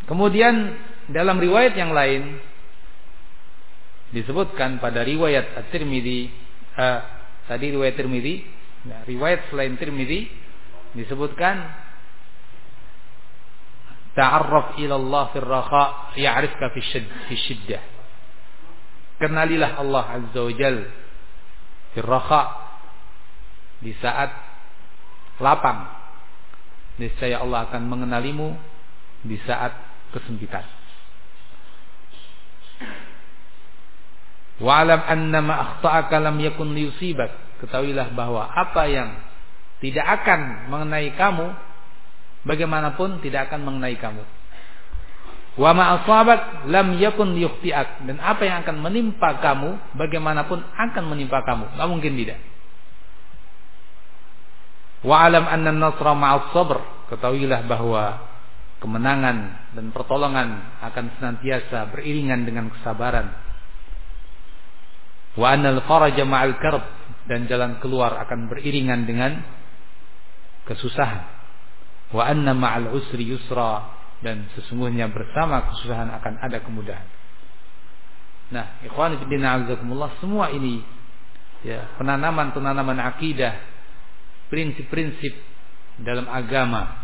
A: Kemudian dalam riwayat yang lain disebutkan pada riwayat At-Tirmidzi uh, tadi riwayat Tirmidzi, nah, riwayat selain Tirmidzi disebutkan ta'arraf ila Allah fi raha ya'rifka fi syiddah. Kenalilah Allah Azza wa Jal Firraha Di saat lapang. Niscaya Allah akan mengenalimu Di saat kesempitan. Wa'alam annama akhta'aka lam yakun liyusibak. Ketahuilah bahwa apa yang Tidak akan mengenai kamu Bagaimanapun tidak akan mengenai kamu Wa ma asabak lam yakun yukhti'ak dan apa yang akan menimpa kamu bagaimanapun akan menimpa kamu. Enggak mungkin tidak. Wa alam anna nasra ma'as sabr. Ketahuilah bahwa kemenangan dan pertolongan akan senantiasa beriringan dengan kesabaran. Wa anal faraja ma'al karb dan jalan keluar akan beriringan dengan kesusahan. Wa anna ma'al usri yusra dan sesungguhnya bersama kesusahan akan ada kemudahan. Nah, ikhwan fillah azakumullah semua ini ya, penanaman-penanaman akidah, prinsip-prinsip dalam agama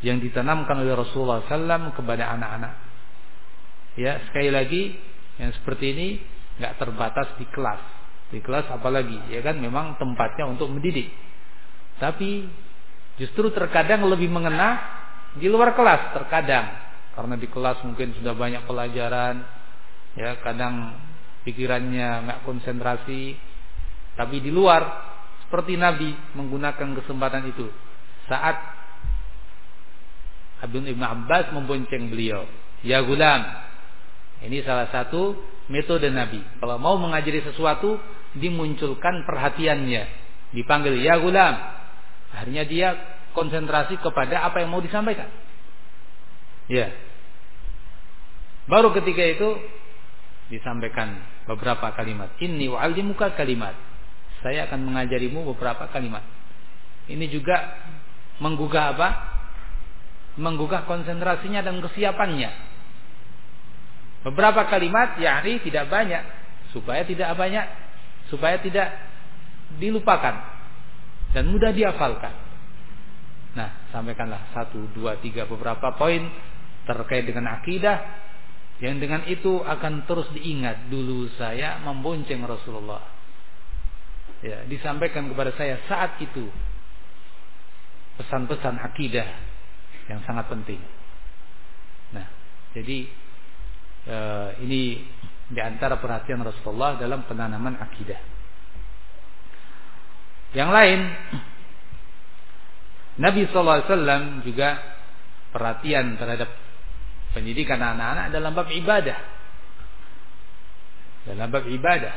A: yang ditanamkan oleh Rasulullah SAW kepada anak-anak. Ya, sekali lagi yang seperti ini nggak terbatas di kelas. Di kelas apalagi, ya kan memang tempatnya untuk mendidik. Tapi justru terkadang lebih mengena di luar kelas terkadang. Karena di kelas mungkin sudah banyak pelajaran ya kadang pikirannya nggak konsentrasi. Tapi di luar seperti Nabi menggunakan kesempatan itu. Saat Abdul Ibn Abbas membonceng beliau ya gulam ini salah satu metode Nabi. Kalau mau mengajari sesuatu dimunculkan perhatiannya. Dipanggil ya gulam akhirnya dia konsentrasi kepada apa yang mau disampaikan. Ya. Baru ketika itu disampaikan beberapa kalimat. Inni wa'allimuka kalimat. Saya akan mengajarimu beberapa kalimat. Ini juga menggugah apa? Menggugah konsentrasinya dan kesiapannya. Beberapa kalimat yakni tidak banyak supaya tidak banyak supaya tidak dilupakan dan mudah dihafalkan. Nah, sampaikanlah satu, dua, tiga beberapa poin terkait dengan akidah yang dengan itu akan terus diingat dulu saya membonceng Rasulullah. Ya, disampaikan kepada saya saat itu pesan-pesan akidah yang sangat penting. Nah, jadi eh, ini di antara perhatian Rasulullah dalam penanaman akidah. Yang lain Nabi SAW juga perhatian terhadap pendidikan anak-anak dalam bab ibadah. Dalam bab ibadah.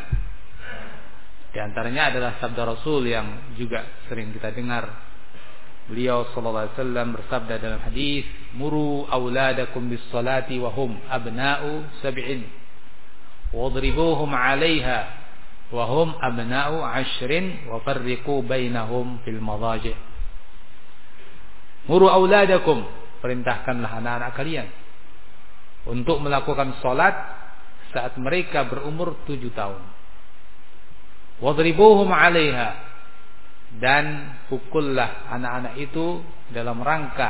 A: Di antaranya adalah sabda Rasul yang juga sering kita dengar. Beliau wasallam bersabda dalam hadis, "Muru auladakum bis salati wa hum abna'u sab'in. Wadribuhum 'alaiha wa hum abna'u 'ashrin wa farriqu bainahum fil madaji'." Muru auladakum, perintahkanlah anak-anak kalian untuk melakukan sholat saat mereka berumur tujuh tahun. Wadribuhum 'alaiha dan pukullah anak-anak itu dalam rangka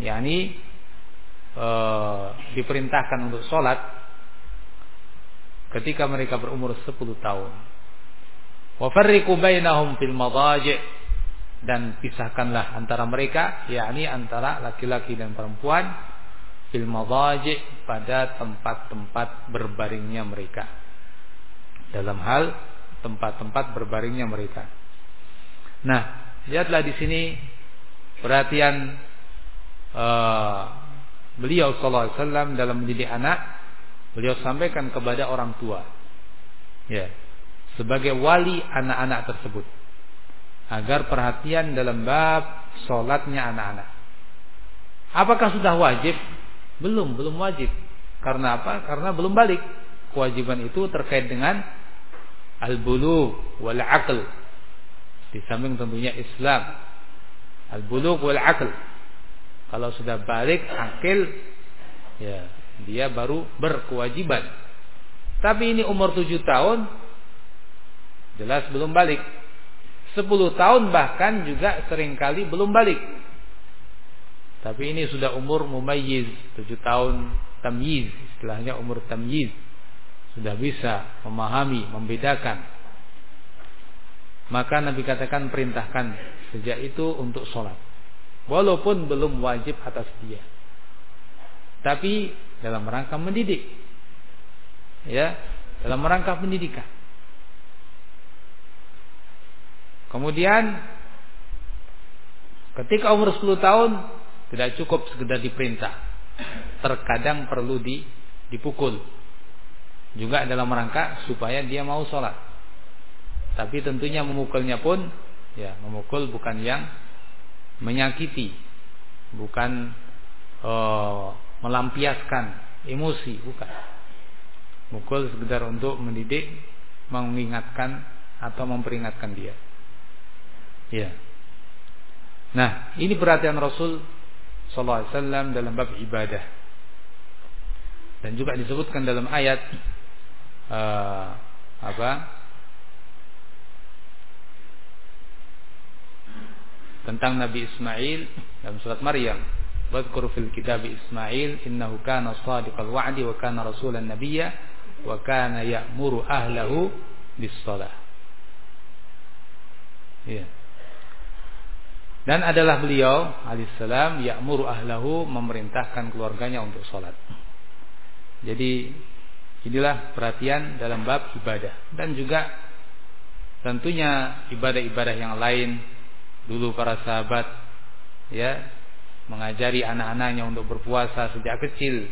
A: yakni e, diperintahkan untuk sholat ketika mereka berumur 10 tahun. Wa farriqu bainahum fil dan pisahkanlah antara mereka yakni antara laki-laki dan perempuan fil pada tempat-tempat berbaringnya mereka. Dalam hal tempat-tempat berbaringnya mereka. Nah lihatlah di sini perhatian uh, beliau sallallahu alaihi wasallam dalam mendidik anak beliau sampaikan kepada orang tua ya sebagai wali anak-anak tersebut agar perhatian dalam bab sholatnya anak-anak. Apakah sudah wajib? Belum, belum wajib. Karena apa? Karena belum balik. Kewajiban itu terkait dengan al-bulu wal aql. Di samping tentunya Islam. Al-bulu wal aql. Kalau sudah balik akil ya dia baru berkewajiban. Tapi ini umur tujuh tahun jelas belum balik 10 tahun bahkan juga sering kali belum balik. Tapi ini sudah umur mumayyiz, 7 tahun tamyiz, istilahnya umur tamyiz. Sudah bisa memahami, membedakan. Maka Nabi katakan perintahkan sejak itu untuk sholat. Walaupun belum wajib atas dia. Tapi dalam rangka mendidik. Ya, dalam rangka pendidikan. Kemudian ketika umur 10 tahun tidak cukup sekedar diperintah, terkadang perlu di, dipukul. Juga dalam rangka supaya dia mau sholat. Tapi tentunya memukulnya pun ya memukul bukan yang menyakiti, bukan uh, melampiaskan emosi, bukan. Mukul sekedar untuk mendidik, mengingatkan atau memperingatkan dia. Ya. Nah, ini perhatian Rasul sallallahu alaihi wasallam dalam bab ibadah. Dan juga disebutkan dalam ayat uh, apa? Tentang Nabi Ismail dalam surat Maryam. Wadhkur fil kitab Ismail innahu kana shadiqal wa'di wa kana rasulan nabiyya wa kana ya'muru ahlahu. Iya. Dan adalah beliau alaihissalam ya'muru ahlahu memerintahkan keluarganya untuk sholat. Jadi inilah perhatian dalam bab ibadah dan juga tentunya ibadah-ibadah yang lain dulu para sahabat ya mengajari anak-anaknya untuk berpuasa sejak kecil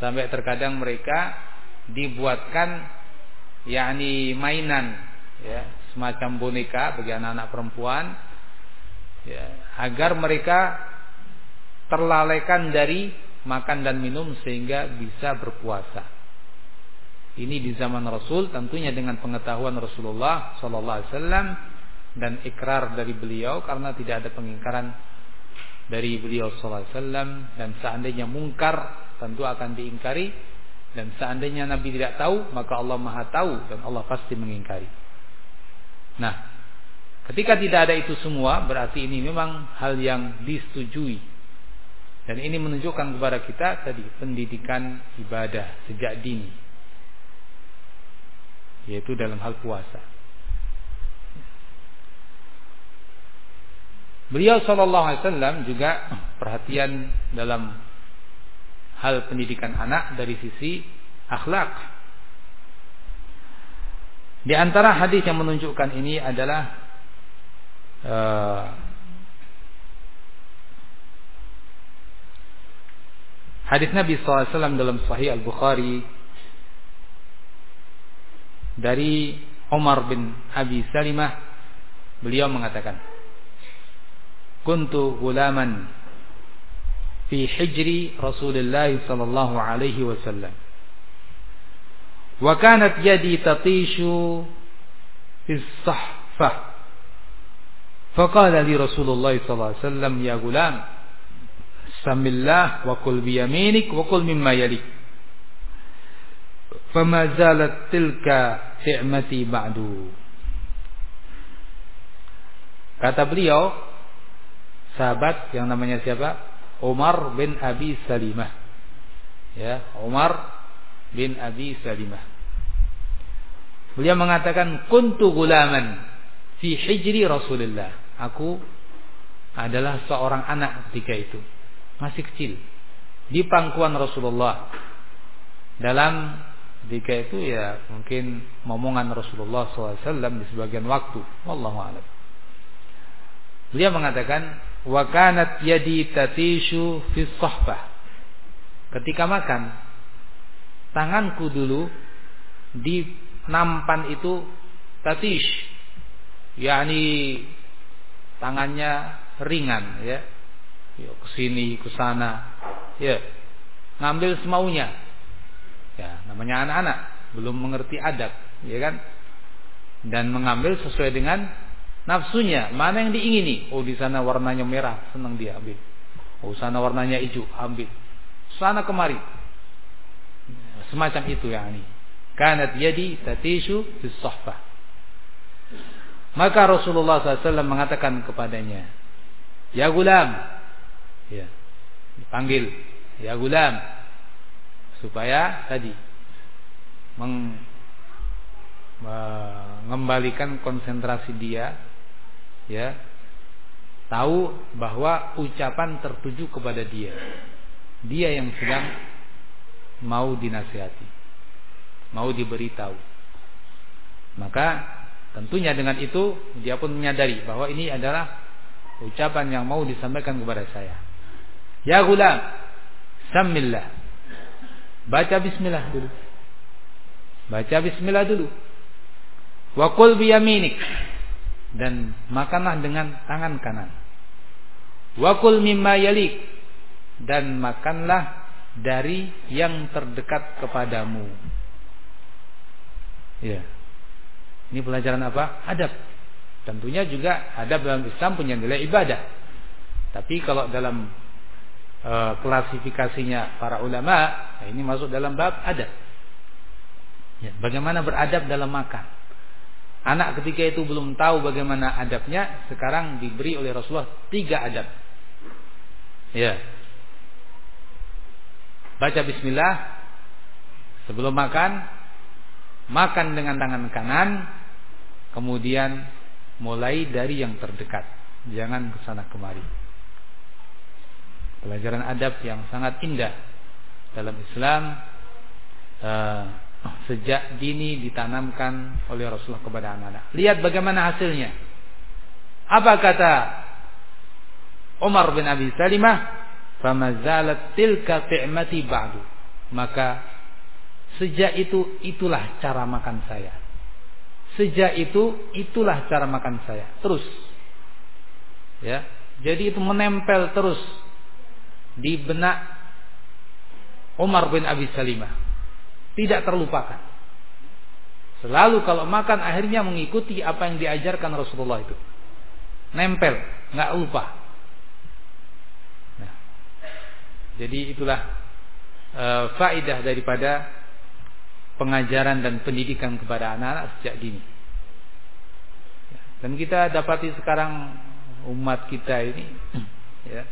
A: sampai terkadang mereka dibuatkan yakni mainan ya semacam boneka bagi anak-anak perempuan ya, agar mereka terlalaikan dari makan dan minum sehingga bisa berpuasa. Ini di zaman Rasul tentunya dengan pengetahuan Rasulullah sallallahu alaihi wasallam dan ikrar dari beliau karena tidak ada pengingkaran dari beliau sallallahu alaihi wasallam dan seandainya mungkar tentu akan diingkari dan seandainya Nabi tidak tahu maka Allah Maha tahu dan Allah pasti mengingkari. Nah, Ketika tidak ada itu semua, berarti ini memang hal yang disetujui. Dan ini menunjukkan kepada kita tadi pendidikan ibadah sejak dini. Yaitu dalam hal puasa. Beliau Shallallahu Alaihi Wasallam juga perhatian dalam hal pendidikan anak dari sisi akhlak. Di antara hadis yang menunjukkan ini adalah uh, hadis Nabi SAW dalam Sahih Al Bukhari dari Umar bin Abi Salimah beliau mengatakan كنت غلاما في حجر رسول الله صلى الله عليه وسلم. وكانت يدي تطيش في الصحفة. فقال لي رسول الله صلى الله عليه وسلم يا غلام سم الله وكل بيمينك وكل مما يليك. فما زالت تلك نعمتي بعد. Kata beliau, sahabat yang namanya siapa? Umar bin Abi Salimah. Ya, Umar bin Abi Salimah. Beliau mengatakan, "Kuntu gulaman fi hijri Rasulullah." Aku adalah seorang anak ketika itu. Masih kecil. Di pangkuan Rasulullah. Dalam ketika itu ya mungkin momongan Rasulullah SAW di sebagian waktu. Wallahu a'lam. Beliau mengatakan, "Wa kanat yadi tatishu fi sahbah." Ketika makan, tanganku dulu di nampan itu tatish, yakni tangannya ringan ya. Ke sini ke sana ya. Ngambil semaunya. Ya namanya anak-anak. Belum mengerti adab ya kan? Dan mengambil sesuai dengan nafsunya mana yang diingini? Oh di sana warnanya merah senang dia ambil. Oh sana warnanya hijau ambil. Sana kemari. Semacam itu ya ini yadi tatishu bis sahfah. Maka Rasulullah SAW mengatakan kepadanya, Ya gulam, ya, dipanggil, Ya gulam, supaya tadi meng, mengembalikan konsentrasi dia, ya, tahu bahwa ucapan tertuju kepada dia, dia yang sedang mau dinasihati, mau diberitahu. Maka Tentunya dengan itu dia pun menyadari bahwa ini adalah ucapan yang mau disampaikan kepada saya. Ya gulam, Samillah. Baca bismillah dulu. Baca bismillah dulu. Wa qul biyaminik. Dan makanlah dengan tangan kanan. Wa qul mimma yalik. Dan makanlah dari yang terdekat kepadamu. Ya. Ini pelajaran apa? Adab. Tentunya juga adab dalam Islam punya nilai ibadah. Tapi kalau dalam e, klasifikasinya para ulama, ini masuk dalam bab adab. Ya, bagaimana beradab dalam makan. Anak ketika itu belum tahu bagaimana adabnya, sekarang diberi oleh Rasulullah tiga adab. Ya. Baca bismillah sebelum makan, makan dengan tangan kanan, kemudian mulai dari yang terdekat, jangan ke sana kemari. Pelajaran adab yang sangat indah dalam Islam uh, sejak dini ditanamkan oleh Rasulullah kepada anak-anak. Lihat bagaimana hasilnya. Apa kata Umar bin Abi Salimah? Famazalat tilka ti'mati ba'du. Maka sejak itu itulah cara makan saya. Sejak itu itulah cara makan saya. Terus. Ya. Jadi itu menempel terus di benak Umar bin Abi Salimah. Tidak terlupakan. Selalu kalau makan akhirnya mengikuti apa yang diajarkan Rasulullah itu. Nempel, nggak lupa. Nah, jadi itulah e, faidah daripada pengajaran dan pendidikan kepada anak-anak sejak dini. Dan kita dapati sekarang umat kita ini, ya,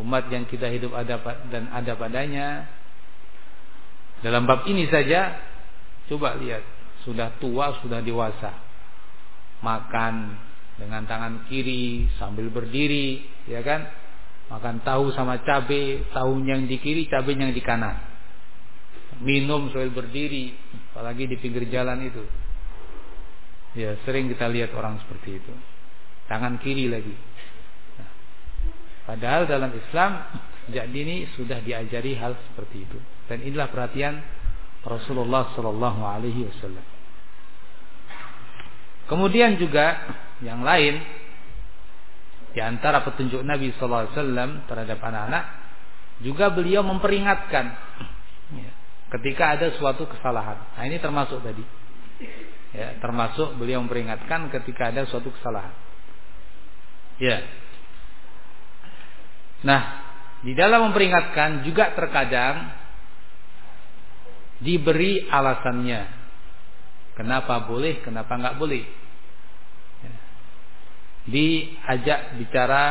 A: umat yang kita hidup ada dan ada padanya. Dalam bab ini saja, coba lihat, sudah tua, sudah dewasa, makan dengan tangan kiri sambil berdiri, ya kan? Makan tahu sama cabai, tahu yang di kiri, cabai yang di kanan. Minum sambil berdiri, apalagi di pinggir jalan itu. Ya, sering kita lihat orang seperti itu. Tangan kiri lagi. Padahal dalam Islam sejak dini sudah diajari hal seperti itu. Dan inilah perhatian Rasulullah Sallallahu Alaihi Wasallam. Kemudian juga yang lain di antara petunjuk Nabi Sallallahu Alaihi Wasallam terhadap anak-anak juga beliau memperingatkan ya, ketika ada suatu kesalahan. Nah ini termasuk tadi, ya, termasuk beliau memperingatkan ketika ada suatu kesalahan. Ya, Nah, di dalam memperingatkan juga terkadang diberi alasannya. Kenapa boleh, kenapa nggak boleh. Ya. Diajak bicara,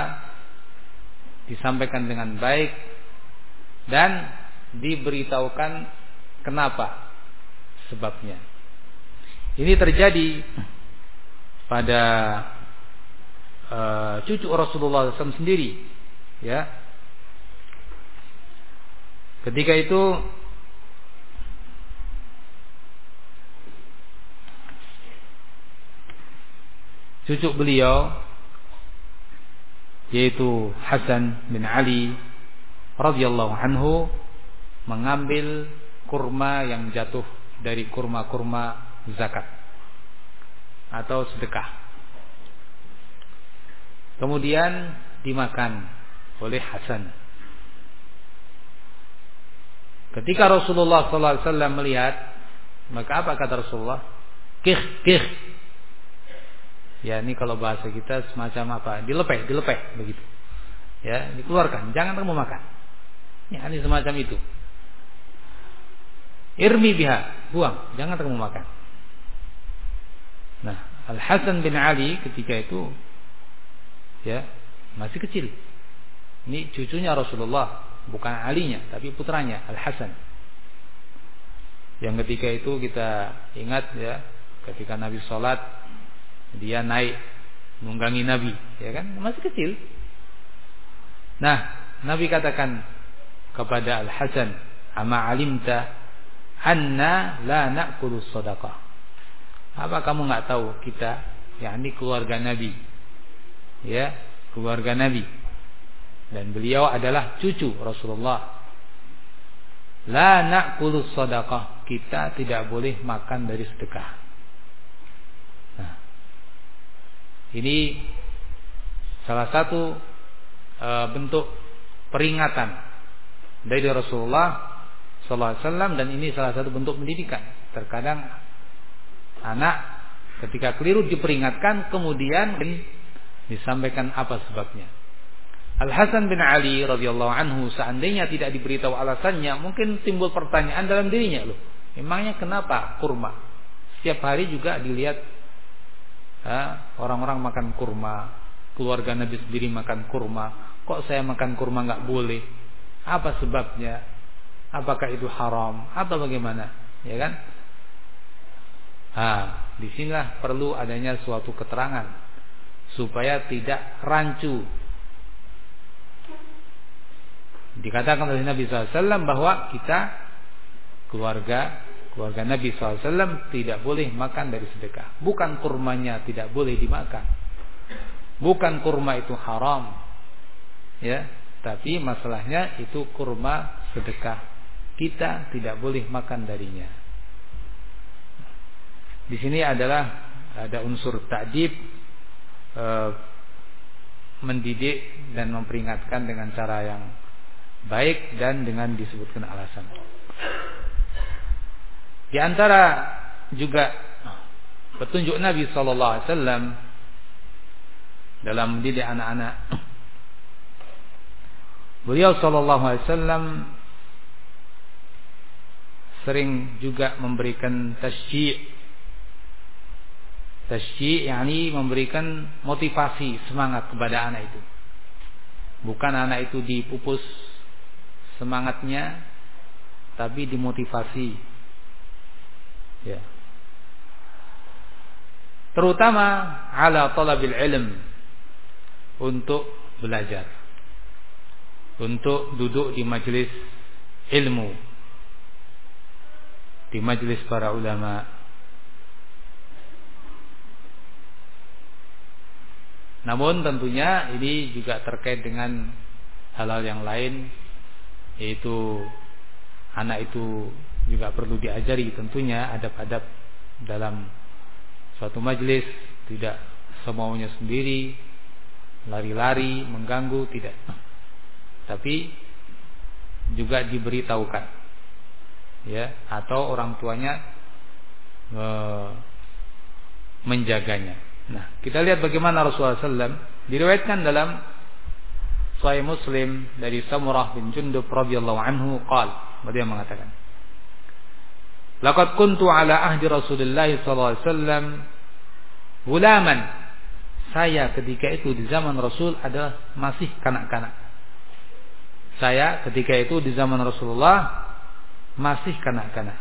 A: disampaikan dengan baik, dan diberitahukan kenapa sebabnya. Ini terjadi pada uh, cucu Rasulullah SAW sendiri Ya. Ketika itu cucu beliau yaitu Hasan bin Ali radhiyallahu anhu mengambil kurma yang jatuh dari kurma-kurma zakat atau sedekah. Kemudian dimakan oleh Hasan. Ketika Rasulullah SAW melihat, maka apa kata Rasulullah? Kih, kih. Ya, ini kalau bahasa kita semacam apa? Dilepeh, dilepeh begitu. Ya, dikeluarkan, jangan kamu makan. Ya, ini semacam itu. Irmi biha, buang, jangan kamu makan. Nah, Al Hasan bin Ali ketika itu ya masih kecil ini cucunya Rasulullah, bukan alinya, tapi putranya Al Hasan. Yang ketika itu kita ingat ya, ketika Nabi sholat dia naik nunggangi Nabi, ya kan masih kecil. Nah, Nabi katakan kepada Al Hasan, "Ama alimta anna la na'kulu sadaqah." Apa kamu nggak tahu kita, yakni keluarga Nabi, ya keluarga Nabi dan beliau adalah cucu Rasulullah La na'kulu sadaqah. Kita tidak boleh makan dari sedekah. Nah, ini salah satu e, bentuk peringatan dari Rasulullah Sallallahu Alaihi Wasallam dan ini salah satu bentuk pendidikan. Terkadang anak ketika keliru diperingatkan kemudian disampaikan apa sebabnya. Al Hasan bin Ali radhiyallahu anhu seandainya tidak diberitahu alasannya mungkin timbul pertanyaan dalam dirinya loh. Memangnya kenapa kurma? Setiap hari juga dilihat orang-orang makan kurma, keluarga Nabi sendiri makan kurma. Kok saya makan kurma nggak boleh? Apa sebabnya? Apakah itu haram atau bagaimana? Ya kan? Ah, di sinilah perlu adanya suatu keterangan supaya tidak rancu Dikatakan oleh Nabi SAW bahwa kita keluarga keluarga Nabi SAW tidak boleh makan dari sedekah. Bukan kurmanya tidak boleh dimakan. Bukan kurma itu haram. Ya, tapi masalahnya itu kurma sedekah. Kita tidak boleh makan darinya. Di sini adalah ada unsur takdib e, mendidik dan memperingatkan dengan cara yang baik dan dengan disebutkan alasan. Di antara juga petunjuk Nabi sallallahu alaihi wasallam dalam mendidik anak-anak Beliau sallallahu alaihi wasallam sering juga memberikan tasyi' tasyi' yakni memberikan motivasi semangat kepada anak itu. Bukan anak itu dipupus semangatnya tapi dimotivasi. Ya. Terutama ala talabil ilm untuk belajar untuk duduk di majelis ilmu di majelis para ulama. Namun tentunya ini juga terkait dengan hal-hal yang lain yaitu anak itu juga perlu diajari tentunya adab-adab dalam suatu majelis tidak semaunya sendiri lari-lari mengganggu tidak. Tapi juga diberitahukan ya atau orang tuanya e, menjaganya. Nah kita lihat bagaimana Rasulullah SAW diriwayatkan dalam Sahih Muslim dari Samurah bin Jundub radhiyallahu anhu qal. Beliau mengatakan Laqad kuntu ala ahdi Rasulullah sallallahu alaihi wasallam gulaman saya ketika itu di zaman Rasul adalah masih kanak-kanak. Saya ketika itu di zaman Rasulullah masih kanak-kanak.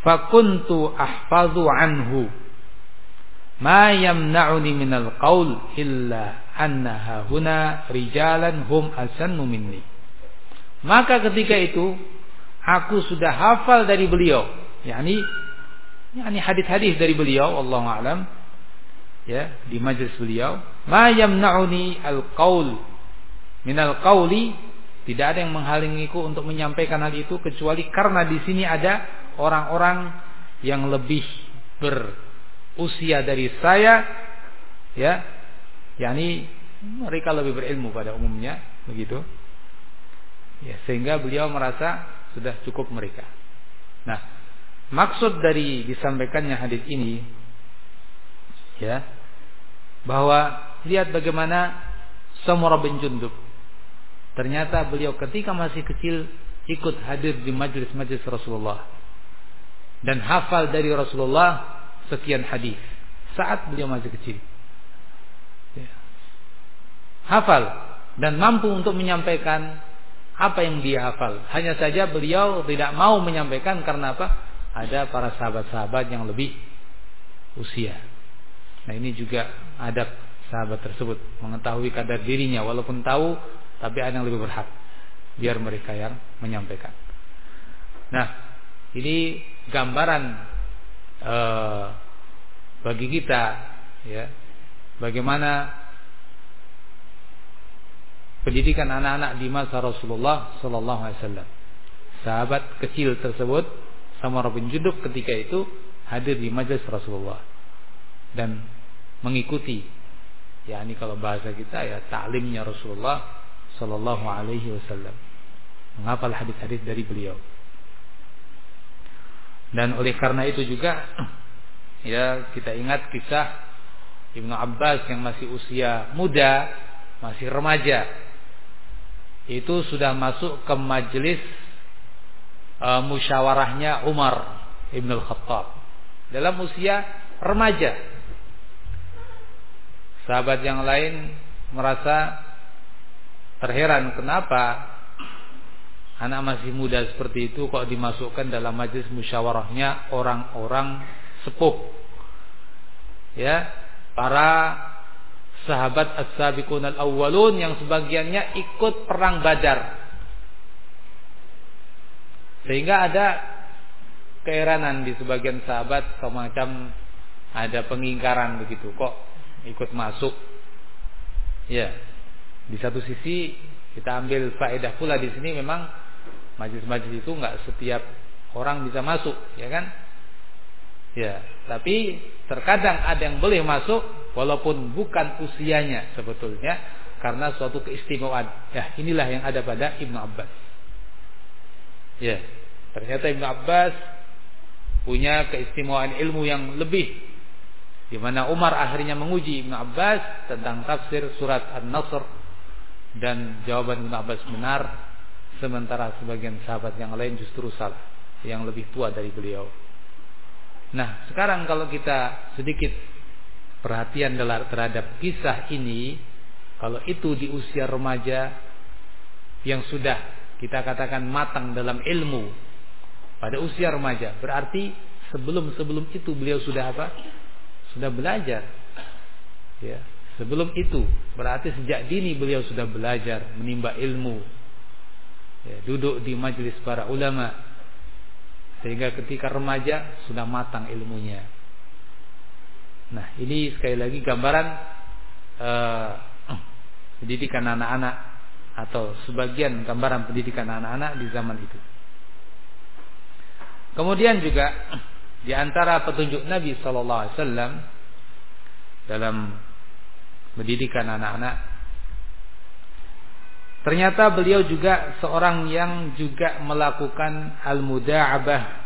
A: Fakuntu ahfazu anhu. Ma yamna'uni minal qaul illa annaha huna rijalan hum asannu minni. Maka ketika itu aku sudah hafal dari beliau, yakni yakni hadis-hadis dari beliau Allah alam ya di majelis beliau. Ma yamna'uni al-qaul. Min al-qauli tidak ada yang menghalangiku untuk menyampaikan hal itu kecuali karena di sini ada orang-orang yang lebih berusia dari saya ya yakni mereka lebih berilmu pada umumnya begitu. Ya sehingga beliau merasa sudah cukup mereka. Nah maksud dari disampaikannya hadis ini ya bahwa lihat bagaimana Samurah bin Jundub. Ternyata beliau ketika masih kecil ikut hadir di majlis-majlis Rasulullah. Dan hafal dari Rasulullah sekian hadis saat beliau masih kecil hafal dan mampu untuk menyampaikan apa yang dia hafal. Hanya saja beliau tidak mau menyampaikan karena apa? Ada para sahabat-sahabat yang lebih usia. Nah ini juga adab sahabat tersebut mengetahui kadar dirinya walaupun tahu tapi ada yang lebih berhak biar mereka yang menyampaikan. Nah ini gambaran uh, bagi kita ya bagaimana pendidikan anak-anak di masa Rasulullah Sallallahu Alaihi Wasallam. sahabat kecil tersebut sama bin Jundub ketika itu hadir di majelis Rasulullah dan mengikuti yakni kalau bahasa kita ya taklimnya Rasulullah sallallahu alaihi wasallam. Menghafal hadis-hadis dari beliau. Dan oleh karena itu juga ya kita ingat kisah Ibnu Abbas yang masih usia muda masih remaja itu sudah masuk ke majelis uh, musyawarahnya Umar Ibn Al-Khattab dalam usia remaja. Sahabat yang lain merasa terheran kenapa anak masih muda seperti itu kok dimasukkan dalam majelis musyawarahnya orang-orang sepuh. Ya, para sahabat as-sabiqun al-awwalun yang sebagiannya ikut perang Badar. Sehingga ada keheranan di sebagian sahabat semacam ada pengingkaran begitu. Kok ikut masuk? Ya di satu sisi kita ambil faedah pula di sini memang majlis-majlis itu nggak setiap orang bisa masuk ya kan? Ya tapi terkadang ada yang boleh masuk walaupun bukan usianya sebetulnya karena suatu keistimewaan ya inilah yang ada pada Ibnu Abbas ya ternyata Ibnu Abbas punya keistimewaan ilmu yang lebih di mana Umar akhirnya menguji Ibnu Abbas tentang tafsir surat An-Nasr dan jawaban Ibnu Abbas benar sementara sebagian sahabat yang lain justru salah yang lebih tua dari beliau. Nah, sekarang kalau kita sedikit perhatian terhadap kisah ini, kalau itu di usia remaja yang sudah kita katakan matang dalam ilmu, pada usia remaja. Berarti sebelum-sebelum itu beliau sudah apa? Sudah belajar. Ya, sebelum itu berarti sejak dini beliau sudah belajar menimba ilmu. Ya, duduk di majelis para ulama sehingga ketika remaja sudah matang ilmunya. Nah, ini sekali lagi gambaran uh, pendidikan anak-anak atau sebagian gambaran pendidikan anak-anak di zaman itu. Kemudian juga di antara petunjuk Nabi sallallahu alaihi wasallam dalam mendidikan anak-anak ternyata beliau juga seorang yang juga melakukan al-muda'abah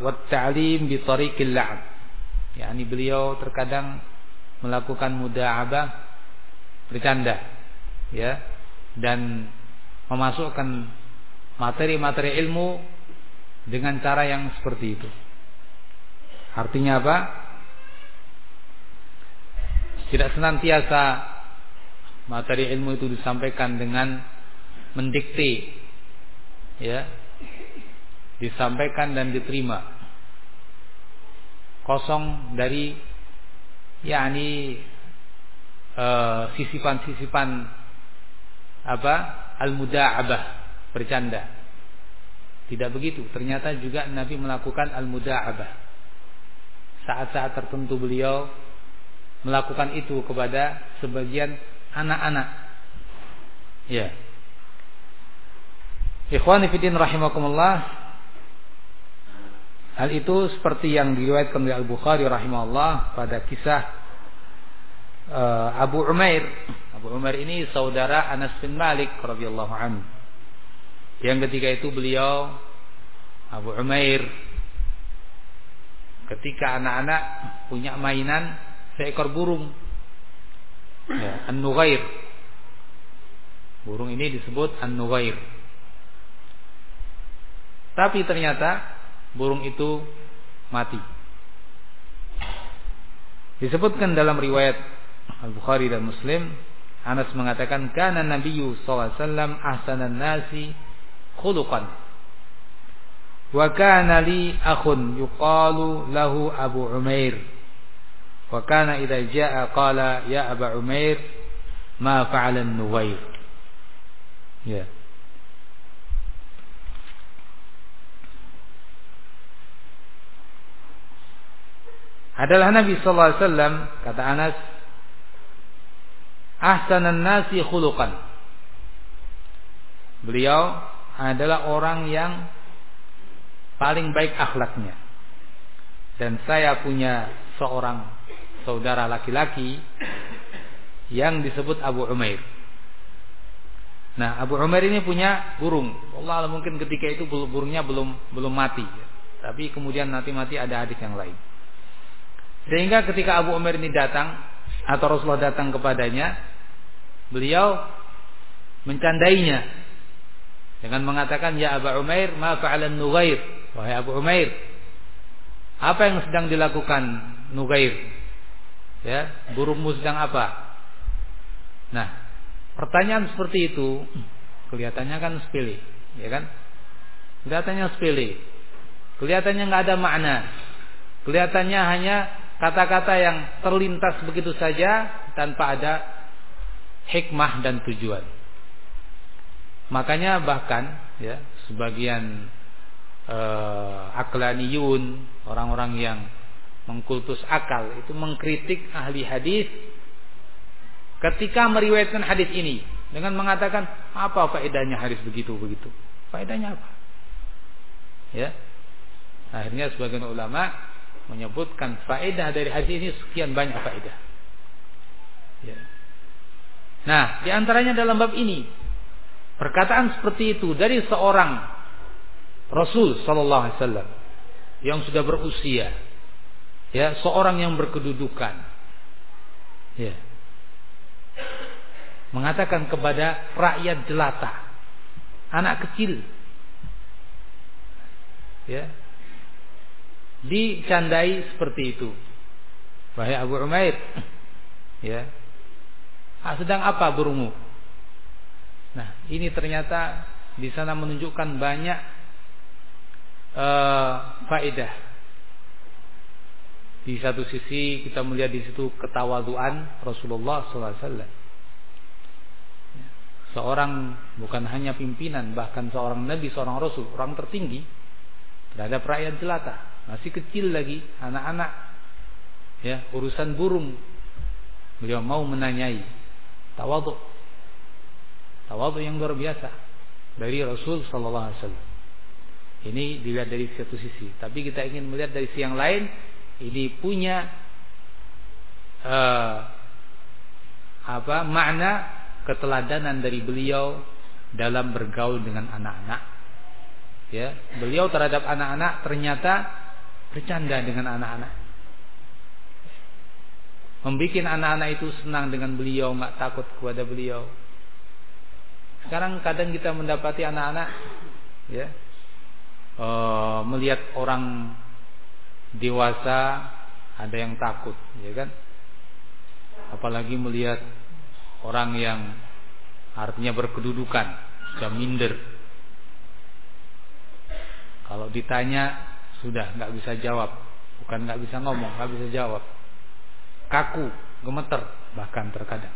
A: wa ta'lim bi tariqil la'ab yakni beliau terkadang melakukan muda'abah bercanda ya dan memasukkan materi-materi ilmu dengan cara yang seperti itu. Artinya apa? Tidak senantiasa materi ilmu itu disampaikan dengan mendikte ya disampaikan dan diterima kosong dari yakni uh, sisipan-sisipan apa al-muda'abah bercanda. Tidak begitu. Ternyata juga Nabi melakukan al-muda'abah. Saat-saat tertentu beliau melakukan itu kepada sebagian anak-anak. Ya. Ikhwani fiddin rahimakumullah. Hal itu seperti yang diriwayatkan oleh Al-Bukhari rahimahullah pada kisah uh, Abu Umair. Abu Umair ini saudara Anas bin Malik radhiyallahu anhu. Yang ketiga itu beliau Abu Umair ketika anak-anak punya mainan seekor burung ya, An-Nughair burung ini disebut An-Nughair tapi ternyata burung itu mati. Disebutkan dalam riwayat Al-Bukhari dan Muslim Anas mengatakan kana Nabiyyu sallallahu alaihi wasallam ahsanan nasi khuluqan. Wa kana li akhun yuqalu lahu Abu Umair. Wa kana idza jaa qala ya Abu Umair ma fa'ala an-nuwair ya adalah Nabi sallallahu alaihi wasallam kata Anas ahsanan nasi khuluqan beliau adalah orang yang paling baik akhlaknya. Dan saya punya seorang saudara laki-laki yang disebut Abu Umair. Nah, Abu Umair ini punya burung. Allah mungkin ketika itu burungnya belum belum mati. Tapi kemudian nanti mati ada hadis yang lain. Sehingga ketika Abu Umair ini datang atau Rasulullah datang kepadanya, beliau mencandainya dengan mengatakan ya Abu Umair ma fa'alan Nughair wahai Abu Umair apa yang sedang dilakukan Nughair? Ya burungmu sedang apa? Nah pertanyaan seperti itu kelihatannya kan sepele ya kan? Kelihatannya sepele. Kelihatannya nggak ada makna. Kelihatannya hanya kata-kata yang terlintas begitu saja tanpa ada hikmah dan tujuan makanya bahkan ya sebagian uh, aklaniyun, orang-orang yang mengkultus akal itu mengkritik ahli hadis ketika meriwayatkan hadis ini dengan mengatakan apa faedahnya hadis begitu begitu. Faedahnya apa? Ya. Akhirnya sebagian ulama menyebutkan faedah dari hadis ini sekian banyak faedah. Ya. Nah, di antaranya dalam bab ini perkataan seperti itu dari seorang Rasul sallallahu alaihi wasallam yang sudah berusia ya seorang yang berkedudukan ya mengatakan kepada rakyat jelata anak kecil ya dicandai seperti itu. Wahai Abu Umair. Ya. Ah, sedang apa burungmu? Nah ini ternyata di sana menunjukkan banyak uh, faedah. Di satu sisi kita melihat di situ ketawaduan Rasulullah SAW. Seorang bukan hanya pimpinan, bahkan seorang nabi, seorang rasul, orang tertinggi terhadap rakyat jelata, masih kecil lagi, anak-anak, ya urusan burung. Beliau mau menanyai tawaduk, tawaduk yang luar biasa dari Rasul Sallallahu Alaihi Wasallam. Ini dilihat dari satu sisi. Tapi kita ingin melihat dari sisi yang lain. Ini punya uh, apa makna keteladanan dari beliau dalam bergaul dengan anak-anak. Ya, beliau terhadap anak-anak ternyata bercanda dengan anak-anak. Membikin anak-anak itu senang dengan beliau, nggak takut kepada beliau. Sekarang kadang kita mendapati anak-anak ya uh, melihat orang dewasa ada yang takut, ya kan? Apalagi melihat orang yang artinya berkedudukan, sudah minder. Kalau ditanya sudah nggak bisa jawab, bukan nggak bisa ngomong, nggak bisa jawab, kaku, gemeter bahkan terkadang.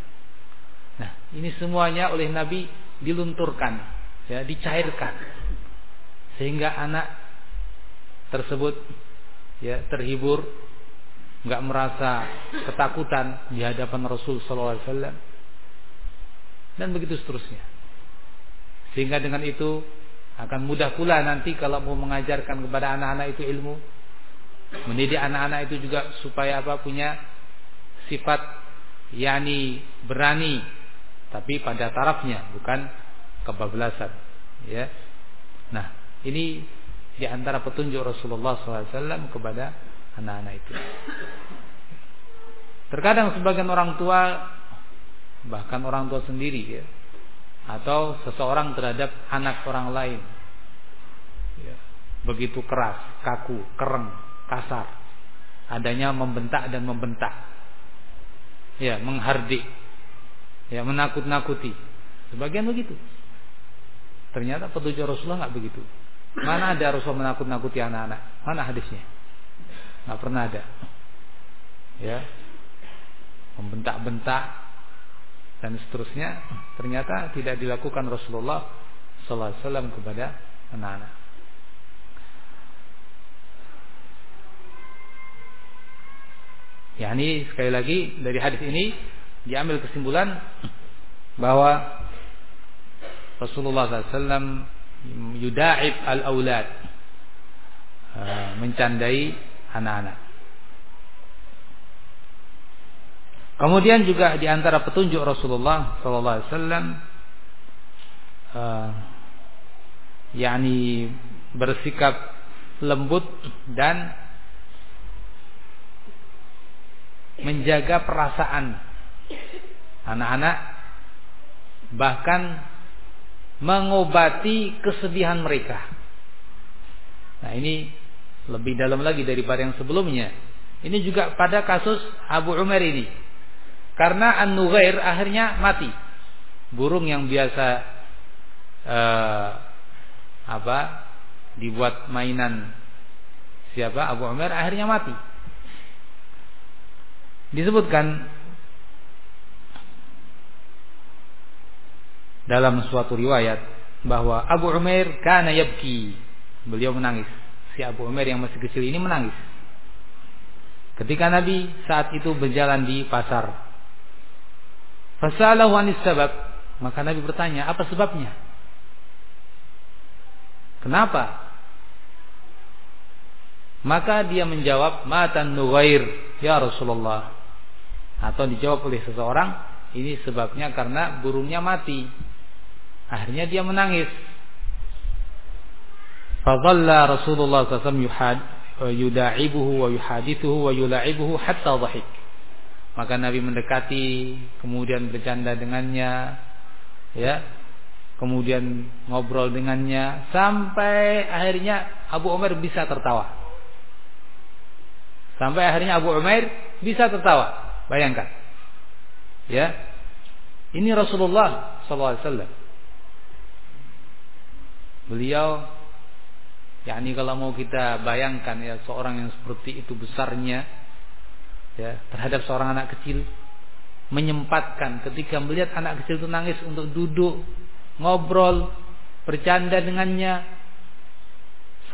A: Nah, ini semuanya oleh Nabi dilunturkan, ya, dicairkan. Sehingga anak tersebut ya terhibur nggak merasa ketakutan di hadapan Rasul sallallahu alaihi wasallam dan begitu seterusnya. Sehingga dengan itu akan mudah pula nanti kalau mau mengajarkan kepada anak-anak itu ilmu. Mendidik anak-anak itu juga supaya apa punya sifat yani berani. Tapi pada tarafnya bukan kebablasan. Ya. Nah ini di antara petunjuk Rasulullah SAW kepada anak-anak itu. Terkadang sebagian orang tua bahkan orang tua sendiri ya atau seseorang terhadap anak orang lain ya, begitu keras, kaku, kereng, kasar, adanya membentak dan membentak, ya menghardik, ya menakut-nakuti, sebagian begitu. Ternyata petunjuk Rasulullah nggak begitu. Mana ada Rasul menakut-nakuti anak-anak? Mana hadisnya? Nggak pernah ada. Ya. Membentak-bentak dan seterusnya ternyata tidak dilakukan Rasulullah sallallahu alaihi wasallam kepada anak-anak. Ya ini sekali lagi dari hadis ini diambil kesimpulan bahwa Rasulullah SAW yudaib al-aulad mencandai anak-anak. Kemudian juga di antara petunjuk Rasulullah sallallahu alaihi wasallam uh, yakni bersikap lembut dan menjaga perasaan anak-anak bahkan mengobati kesedihan mereka. Nah, ini lebih dalam lagi daripada yang sebelumnya. Ini juga pada kasus Abu Umar ini. Karena An-Nughair akhirnya mati. Burung yang biasa uh, apa? dibuat mainan siapa? Abu Umar akhirnya mati. Disebutkan dalam suatu riwayat bahwa Abu Umair kana yabki. Beliau menangis. Si Abu Umair yang masih kecil ini menangis. Ketika Nabi saat itu berjalan di pasar Fasalahu anis sabab. Maka Nabi bertanya, apa sebabnya? Kenapa? Maka dia menjawab, matan nughair, ya Rasulullah. Atau dijawab oleh seseorang, ini sebabnya karena burungnya mati. Akhirnya dia menangis. Fadalla Rasulullah SAW yuda'ibuhu wa yuhadithuhu wa yula'ibuhu hatta dhahik. Maka Nabi mendekati, kemudian bercanda dengannya, ya, kemudian ngobrol dengannya, sampai akhirnya Abu Umar bisa tertawa. Sampai akhirnya Abu Umar bisa tertawa. Bayangkan, ya, ini Rasulullah SAW. Beliau, yakni kalau mau kita bayangkan ya seorang yang seperti itu besarnya, ya terhadap seorang anak kecil. Menyempatkan ketika melihat anak kecil itu nangis untuk duduk ngobrol bercanda dengannya.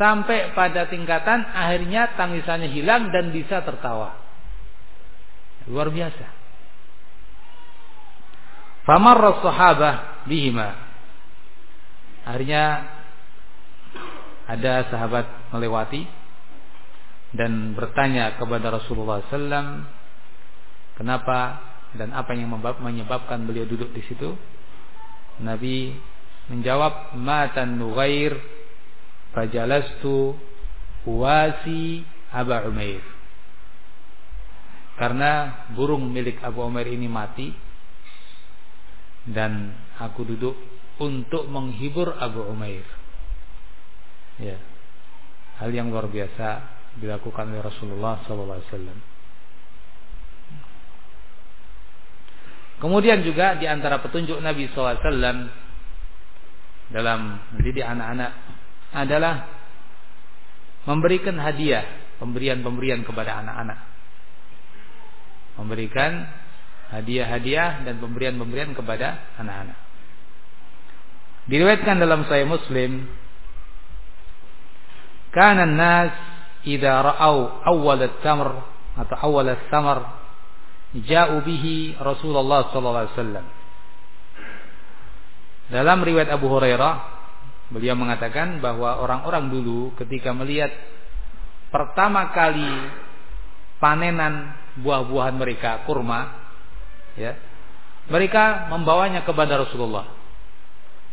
A: Sampai pada tingkatan akhirnya tangisannya hilang dan bisa tertawa. Luar biasa. Famarra sahabah bihima. Akhirnya ada sahabat melewati dan bertanya kepada Rasulullah SAW kenapa dan apa yang menyebabkan beliau duduk di situ. Nabi menjawab matan nughair fajalastu wasi Aba Umair. Karena burung milik Abu Umair ini mati dan aku duduk untuk menghibur Abu Umair. Ya. Hal yang luar biasa dilakukan oleh Rasulullah SAW. Kemudian juga di antara petunjuk Nabi SAW dalam mendidik anak-anak adalah memberikan hadiah, pemberian-pemberian kepada anak-anak. Memberikan hadiah-hadiah dan pemberian-pemberian kepada anak-anak. Diriwayatkan dalam Sahih Muslim, kana nas idza ra'au awwal at-tamr atau awwal as-samar ja'u bihi Rasulullah sallallahu alaihi wasallam. Dalam riwayat Abu Hurairah beliau mengatakan bahwa orang-orang dulu ketika melihat pertama kali panenan buah-buahan mereka kurma ya mereka membawanya kepada Rasulullah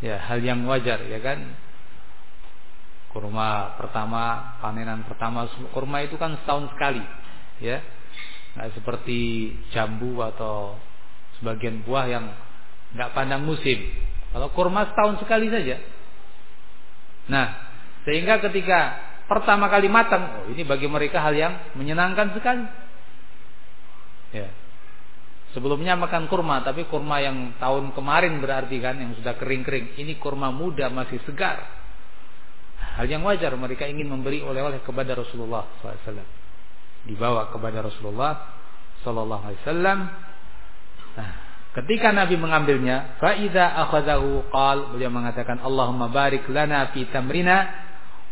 A: ya hal yang wajar ya kan kurma pertama panenan pertama kurma itu kan setahun sekali ya. Nggak seperti jambu atau sebagian buah yang nggak pandang musim. Kalau kurma setahun sekali saja. Nah sehingga ketika pertama kali matang oh ini bagi mereka hal yang menyenangkan sekali. Ya. Sebelumnya makan kurma tapi kurma yang tahun kemarin berarti kan yang sudah kering-kering ini kurma muda masih segar Hal yang wajar mereka ingin memberi oleh-oleh kepada Rasulullah SAW. Dibawa kepada Rasulullah SAW. Nah, ketika Nabi mengambilnya, faida akhadahu qal beliau mengatakan Allahumma barik lana fi tamrina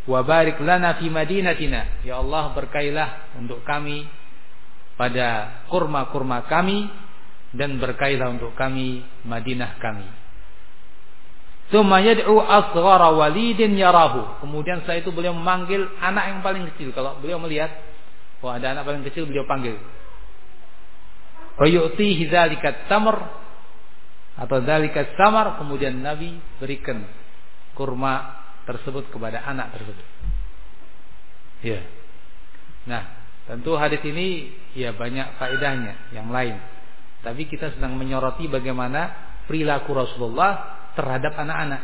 A: wa barik lana fi madinatina. Ya Allah berkailah untuk kami pada kurma-kurma kami dan berkailah untuk kami Madinah kami. Tsumma yad'u asghara walidin yarahu. Kemudian setelah itu beliau memanggil anak yang paling kecil. Kalau beliau melihat oh ada anak paling kecil beliau panggil. Wa yu'tihi dzalika tamr atau dzalika samar kemudian Nabi berikan kurma tersebut kepada anak tersebut. Ya. Nah, tentu hadis ini ya banyak faedahnya yang lain. Tapi kita sedang menyoroti bagaimana perilaku Rasulullah terhadap anak-anak.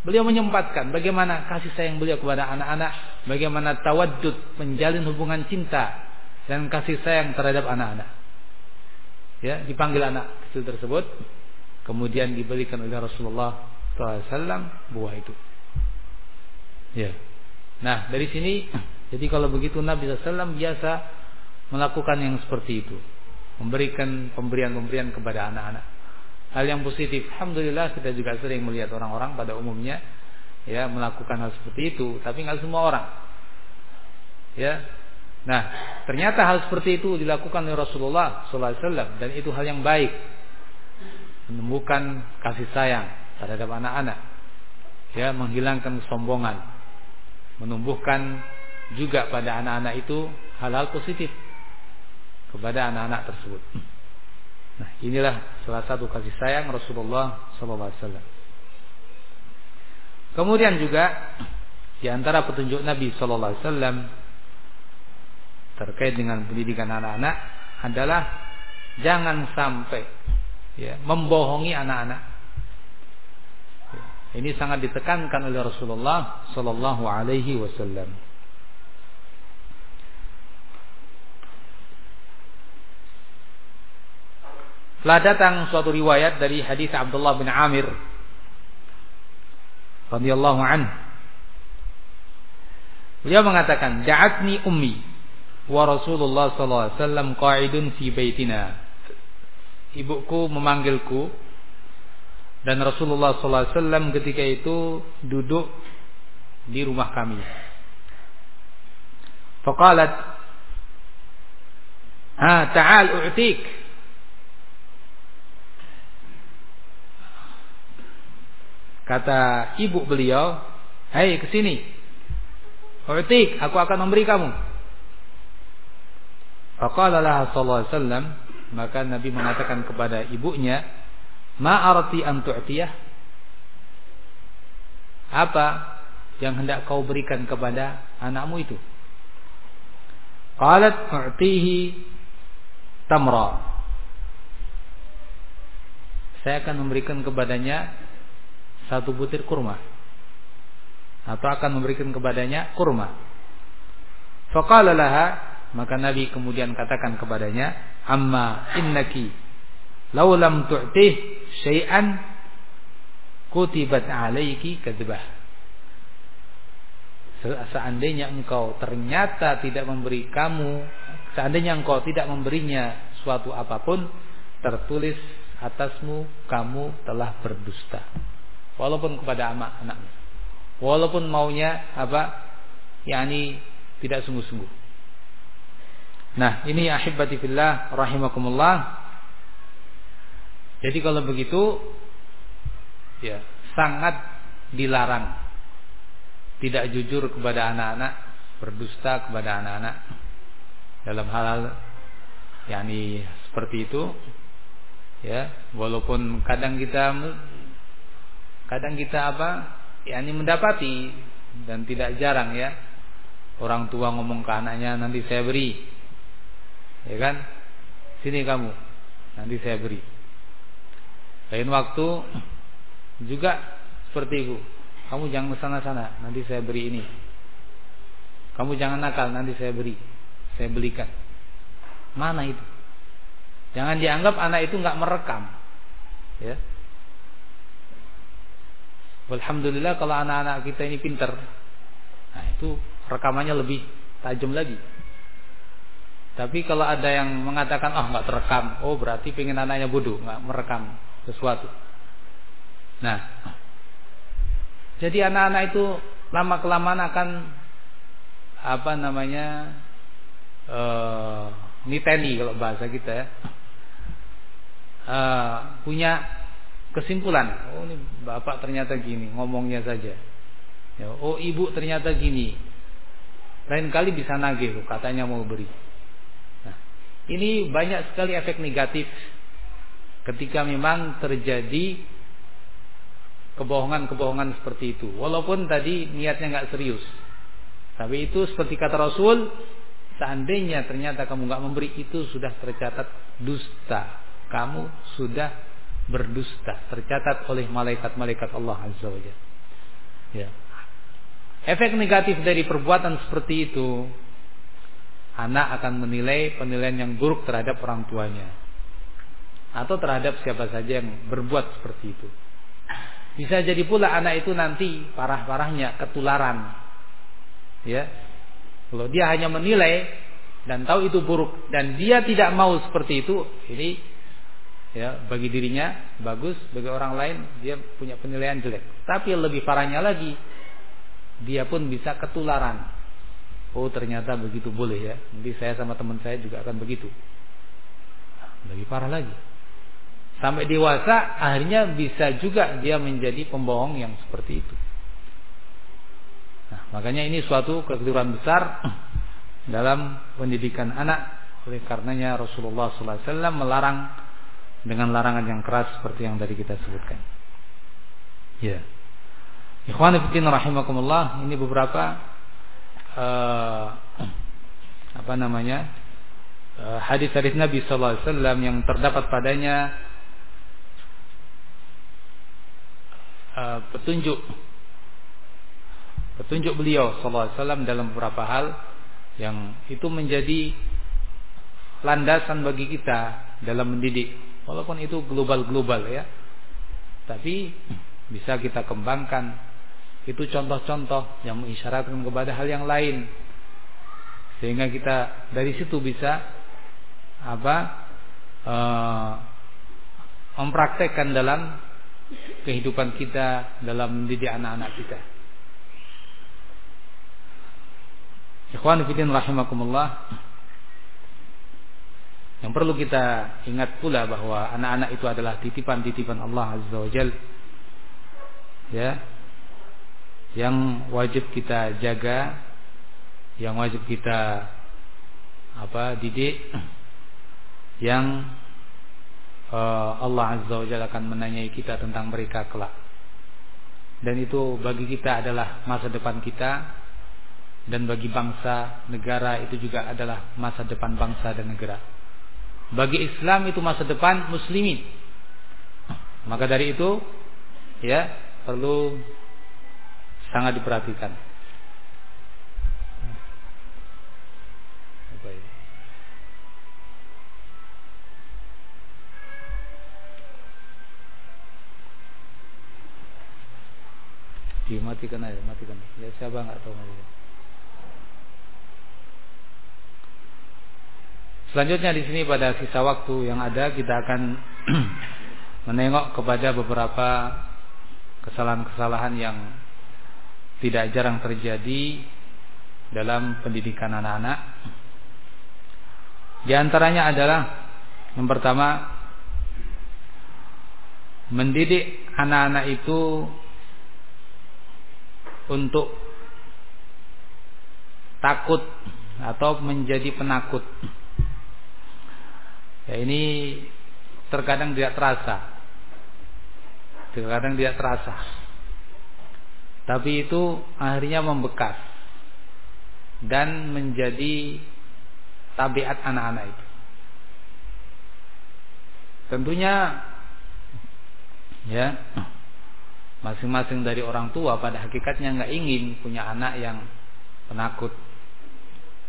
A: Beliau menyempatkan bagaimana kasih sayang beliau kepada anak-anak, bagaimana tawadud menjalin hubungan cinta dan kasih sayang terhadap anak-anak. Ya, dipanggil anak kecil tersebut, kemudian diberikan oleh Rasulullah SAW buah itu. Ya. Nah, dari sini, jadi kalau begitu Nabi SAW biasa melakukan yang seperti itu, memberikan pemberian-pemberian kepada anak-anak hal yang positif. Alhamdulillah kita juga sering melihat orang-orang pada umumnya ya melakukan hal seperti itu, tapi nggak semua orang. Ya. Nah, ternyata hal seperti itu dilakukan oleh Rasulullah SAW dan itu hal yang baik. Menemukan kasih sayang terhadap anak-anak. Ya, menghilangkan kesombongan. Menumbuhkan juga pada anak-anak itu hal-hal positif kepada anak-anak tersebut. Nah, inilah salah satu kasih sayang Rasulullah SAW. Kemudian juga di antara petunjuk Nabi SAW terkait dengan pendidikan anak-anak adalah jangan sampai ya, membohongi anak-anak. Ini sangat ditekankan oleh Rasulullah Sallallahu Alaihi Wasallam. Telah datang suatu riwayat dari hadis Abdullah bin Amir radhiyallahu an. Beliau mengatakan, "Da'atni ummi wa Rasulullah sallallahu alaihi wasallam qa'idun fi baitina." Ibuku memanggilku dan Rasulullah sallallahu alaihi wasallam ketika itu duduk di rumah kami. Faqalat, "Ha, ta'al u'tik." Kata ibu beliau, "Hei, ke sini. Utik, aku akan memberi kamu." Faqala sallallahu alaihi wasallam, maka Nabi mengatakan kepada ibunya, "Ma arti an tu'tiyah?" Apa yang hendak kau berikan kepada anakmu itu? Qalat u'tihi tamra. Saya akan memberikan kepadanya satu butir kurma atau akan memberikan kepadanya kurma. Faqala laha maka Nabi kemudian katakan kepadanya, "Amma innaki law lam tu'tih syai'an kutibat 'alaiki kadzbah." Seandainya engkau ternyata tidak memberi kamu, seandainya engkau tidak memberinya suatu apa pun, tertulis atasmu kamu telah berdusta walaupun kepada anak anaknya. Walaupun maunya apa yakni tidak sungguh-sungguh. Nah ini ahibati fillah rahimakumullah. Jadi kalau begitu ya sangat dilarang. Tidak jujur kepada anak-anak berdusta kepada anak-anak. Dalam hal-hal yakni seperti itu ya walaupun kadang kita kadang kita apa? Ya ini mendapati dan tidak jarang ya. Orang tua ngomong ke anaknya nanti saya beri. Ya kan? Sini kamu nanti saya beri. Lain waktu juga seperti itu. Kamu jangan sana sana nanti saya beri ini. Kamu jangan nakal nanti saya beri saya belikan. Mana itu? Jangan dianggap anak itu nggak merekam ya Alhamdulillah kalau anak-anak kita ini pinter. Nah itu rekamannya lebih tajam lagi. Tapi kalau ada yang mengatakan oh nggak terekam, oh berarti pengen anaknya bodoh, nggak merekam sesuatu. Nah, jadi anak-anak itu lama kelamaan akan apa namanya uh, niteni kalau bahasa kita ya, uh, punya kesimpulan. Oh ini bapak ternyata gini, ngomongnya saja. Ya, oh ibu ternyata gini. Lain kali bisa nagih, katanya mau beri. Nah, ini banyak sekali efek negatif ketika memang terjadi kebohongan-kebohongan seperti itu. Walaupun tadi niatnya nggak serius, tapi itu seperti kata Rasul, seandainya ternyata kamu nggak memberi itu sudah tercatat dusta. Kamu sudah berdusta tercatat oleh malaikat-malaikat Allah Azza wa. Ya. Efek negatif dari perbuatan seperti itu anak akan menilai penilaian yang buruk terhadap orang tuanya atau terhadap siapa saja yang berbuat seperti itu. Bisa jadi pula anak itu nanti parah-parahnya ketularan. Ya. Kalau dia hanya menilai dan tahu itu buruk dan dia tidak mau seperti itu, ini ya bagi dirinya bagus bagi orang lain dia punya penilaian jelek. Tapi lebih parahnya lagi dia pun bisa ketularan. Oh ternyata begitu boleh ya. Nanti saya sama teman saya juga akan begitu. Lebih parah lagi. Sampai dewasa akhirnya bisa juga dia menjadi pembohong yang seperti itu. Nah makanya ini suatu kekeliruan besar dalam pendidikan anak. Oleh karenanya Rasulullah SAW melarang dengan larangan yang keras seperti yang tadi kita sebutkan. Ya. Ikhwan fillah rahimakumullah, ini beberapa uh, apa namanya? Uh, hadis-hadis Nabi sallallahu alaihi wasallam yang terdapat padanya uh, petunjuk petunjuk beliau sallallahu alaihi wasallam dalam beberapa hal yang itu menjadi landasan bagi kita dalam mendidik Walaupun itu global-global ya. Tapi bisa kita kembangkan. Itu contoh-contoh yang mengisyaratkan kepada hal yang lain. Sehingga kita dari situ bisa apa? Uh, mempraktekkan dalam kehidupan kita dalam mendidik anak-anak kita. Ikhwan fillah rahimakumullah. Yang perlu kita ingat pula bahwa anak-anak itu adalah titipan-titipan Allah Azza wa Jal. Ya. Yang wajib kita jaga, yang wajib kita apa? didik, yang uh, Allah Azza wa Jalla akan menanyai kita tentang mereka kelak. Dan itu bagi kita adalah masa depan kita dan bagi bangsa negara itu juga adalah masa depan bangsa dan negara. Bagi Islam itu masa depan muslimin. Maka dari itu ya perlu sangat diperhatikan. Dimatikan aja, matikan. Ya siapa nggak tahu matikan. Selanjutnya di sini pada sisa waktu yang ada kita akan menengok kepada beberapa kesalahan-kesalahan yang tidak jarang terjadi dalam pendidikan anak-anak. Di antaranya adalah yang pertama mendidik anak-anak itu untuk takut atau menjadi penakut Ya ini terkadang tidak terasa. Terkadang tidak terasa. Tapi itu akhirnya membekas dan menjadi tabiat anak-anak itu. Tentunya ya masing-masing dari orang tua pada hakikatnya nggak ingin punya anak yang penakut.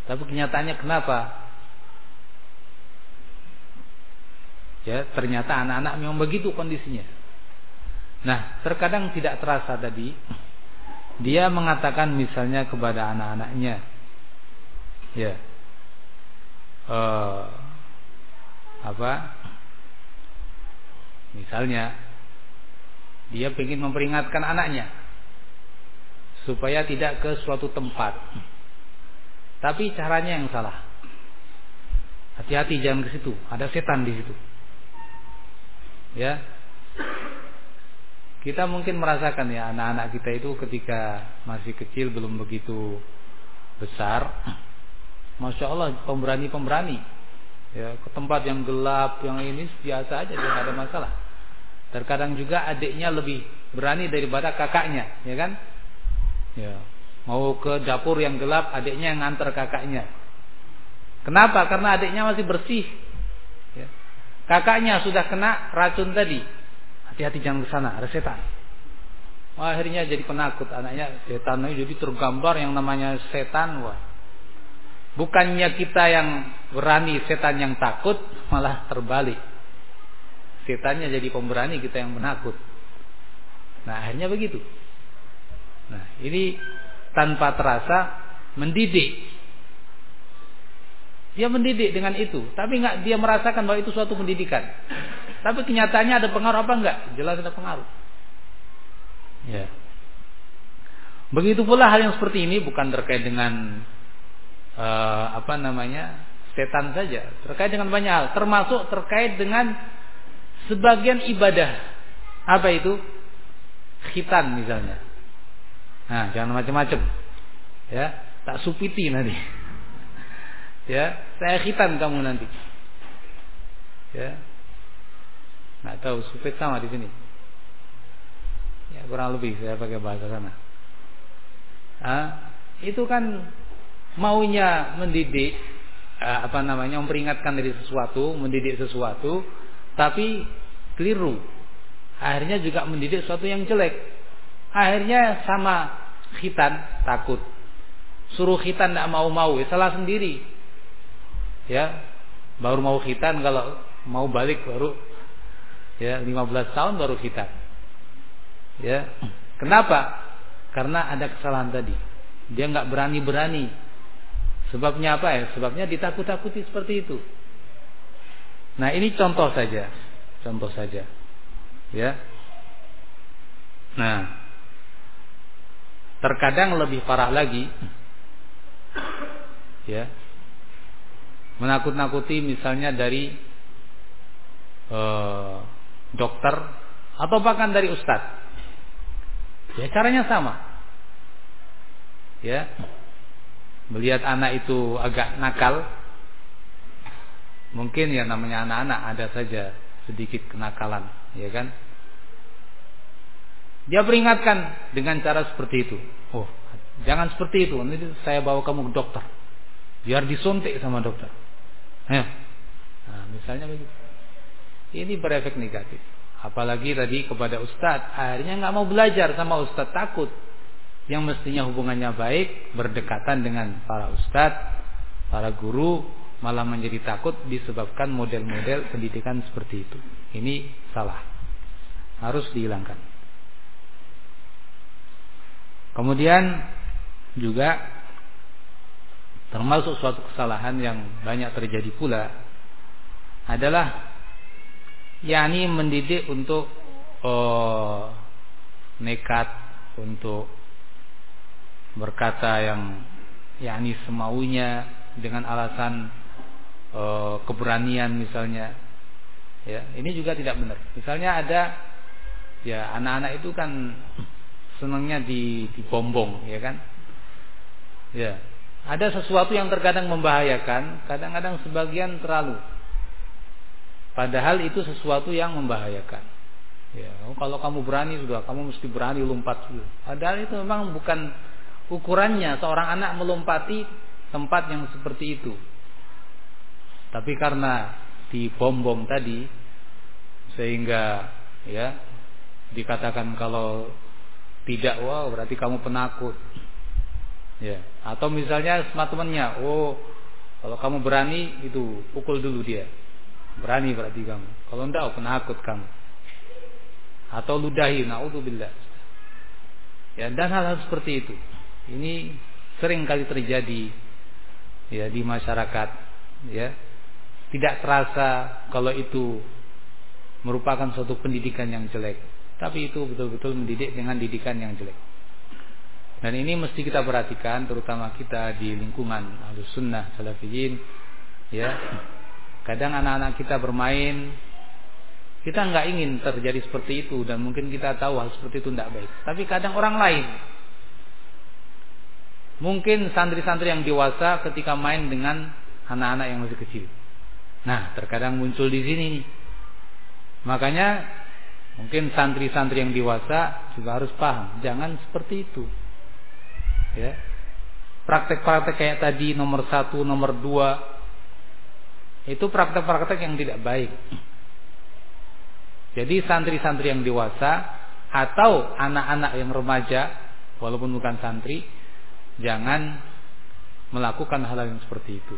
A: Tapi kenyataannya kenapa? Ya, ternyata anak-anak memang begitu kondisinya. Nah, terkadang tidak terasa tadi dia mengatakan misalnya kepada anak-anaknya, ya, uh, apa? Misalnya dia ingin memperingatkan anaknya supaya tidak ke suatu tempat. Tapi caranya yang salah. Hati-hati jangan ke situ, ada setan di situ ya kita mungkin merasakan ya anak-anak kita itu ketika masih kecil belum begitu besar, masya Allah pemberani-pemberani, ya ke tempat yang gelap, yang ini biasa aja, tidak ada masalah. Terkadang juga adiknya lebih berani daripada kakaknya, ya kan? Ya, mau ke dapur yang gelap, adiknya yang nganter kakaknya. Kenapa? Karena adiknya masih bersih. Ya. Kakaknya sudah kena racun tadi, hati-hati jangan ke sana, ada setan. Wah, akhirnya jadi penakut anaknya setan jadi tergambar yang namanya setan wah. Bukannya kita yang berani, setan yang takut, malah terbalik. Setannya jadi pemberani, kita yang menakut. Nah, akhirnya begitu. Nah, ini tanpa terasa mendidik. Dia mendidik dengan itu, tapi nggak dia merasakan bahwa itu suatu pendidikan. Tapi kenyataannya ada pengaruh apa enggak? Jelas ada pengaruh. Ya. Begitu pula hal yang seperti ini bukan terkait dengan uh, apa namanya setan saja, terkait dengan banyak hal, termasuk terkait dengan sebagian ibadah. Apa itu? Khitan misalnya. Nah, jangan macam-macam. Ya, tak supiti nanti. Ya, saya khitan kamu nanti. Ya, Nggak tahu supit sama di sini. Ya kurang lebih saya pakai bahasa sana. Ah, itu kan maunya mendidik ah, apa namanya memperingatkan dari sesuatu, mendidik sesuatu, tapi keliru. Akhirnya juga mendidik sesuatu yang jelek. Akhirnya sama khitan takut. Suruh khitan tidak mau-mau, ya salah sendiri. Ya, baru mau khitan kalau mau balik baru ya 15 tahun baru kita ya kenapa? Karena ada kesalahan tadi. Dia nggak berani berani sebabnya apa ya? Sebabnya ditakut-takuti seperti itu. Nah ini contoh saja. Contoh saja. Ya. Nah terkadang lebih parah lagi. Ya menakut-nakuti misalnya dari uh, dokter atau bahkan dari ustadz. Ya caranya sama. Ya. Melihat anak itu agak nakal, mungkin ya namanya anak-anak ada saja sedikit kenakalan, ya kan? Dia peringatkan dengan cara seperti itu. Oh, jangan seperti itu. Nanti saya bawa kamu ke dokter. Biar disuntik sama dokter. Ya. Nah, misalnya begitu. Ini berefek negatif. Apalagi tadi kepada ustadz, akhirnya nggak mau belajar sama ustadz takut. Yang mestinya hubungannya baik, berdekatan dengan para ustadz, para guru, malah menjadi takut disebabkan model-model pendidikan seperti itu. Ini salah. Harus dihilangkan. Kemudian juga termasuk suatu kesalahan yang banyak terjadi pula adalah yakni mendidik untuk oh, nekat untuk berkata yang yakni semaunya dengan alasan oh, keberanian misalnya. Ya ini juga tidak benar. Misalnya ada ya anak-anak itu kan senangnya di dibombong ya kan? Ya ada sesuatu yang terkadang membahayakan kadang-kadang sebagian terlalu Padahal itu sesuatu yang membahayakan. Ya, kalau kamu berani sudah, kamu mesti berani lompat sudah. Padahal itu memang bukan ukurannya seorang anak melompati tempat yang seperti itu. Tapi karena dibombong tadi sehingga ya dikatakan kalau tidak wow berarti kamu penakut. Ya, atau misalnya sama temannya, oh kalau kamu berani itu pukul dulu dia. Berani berarti kamu. Kalau enggak, oh, penakut kamu. Atau ludahi, naudzubillah. Ya, dan hal-hal seperti itu. Ini sering kali terjadi ya di masyarakat, ya. Tidak terasa kalau itu merupakan suatu pendidikan yang jelek, tapi itu betul-betul mendidik dengan didikan yang jelek. Dan ini mesti kita perhatikan terutama kita di lingkungan Ahlus Sunnah Salafiyin ya Kadang anak-anak kita bermain Kita nggak ingin terjadi seperti itu dan mungkin kita tahu hal seperti itu tidak baik. Tapi kadang orang lain mungkin santri-santri yang dewasa ketika main dengan anak-anak yang masih kecil. Nah, terkadang muncul di sini. Makanya mungkin santri-santri yang dewasa juga harus paham, jangan seperti itu. Ya. Praktek-praktek kayak tadi nomor satu, nomor dua, itu praktek-praktek yang tidak baik. Jadi santri-santri yang dewasa atau anak-anak yang remaja walaupun bukan santri jangan melakukan hal yang seperti itu.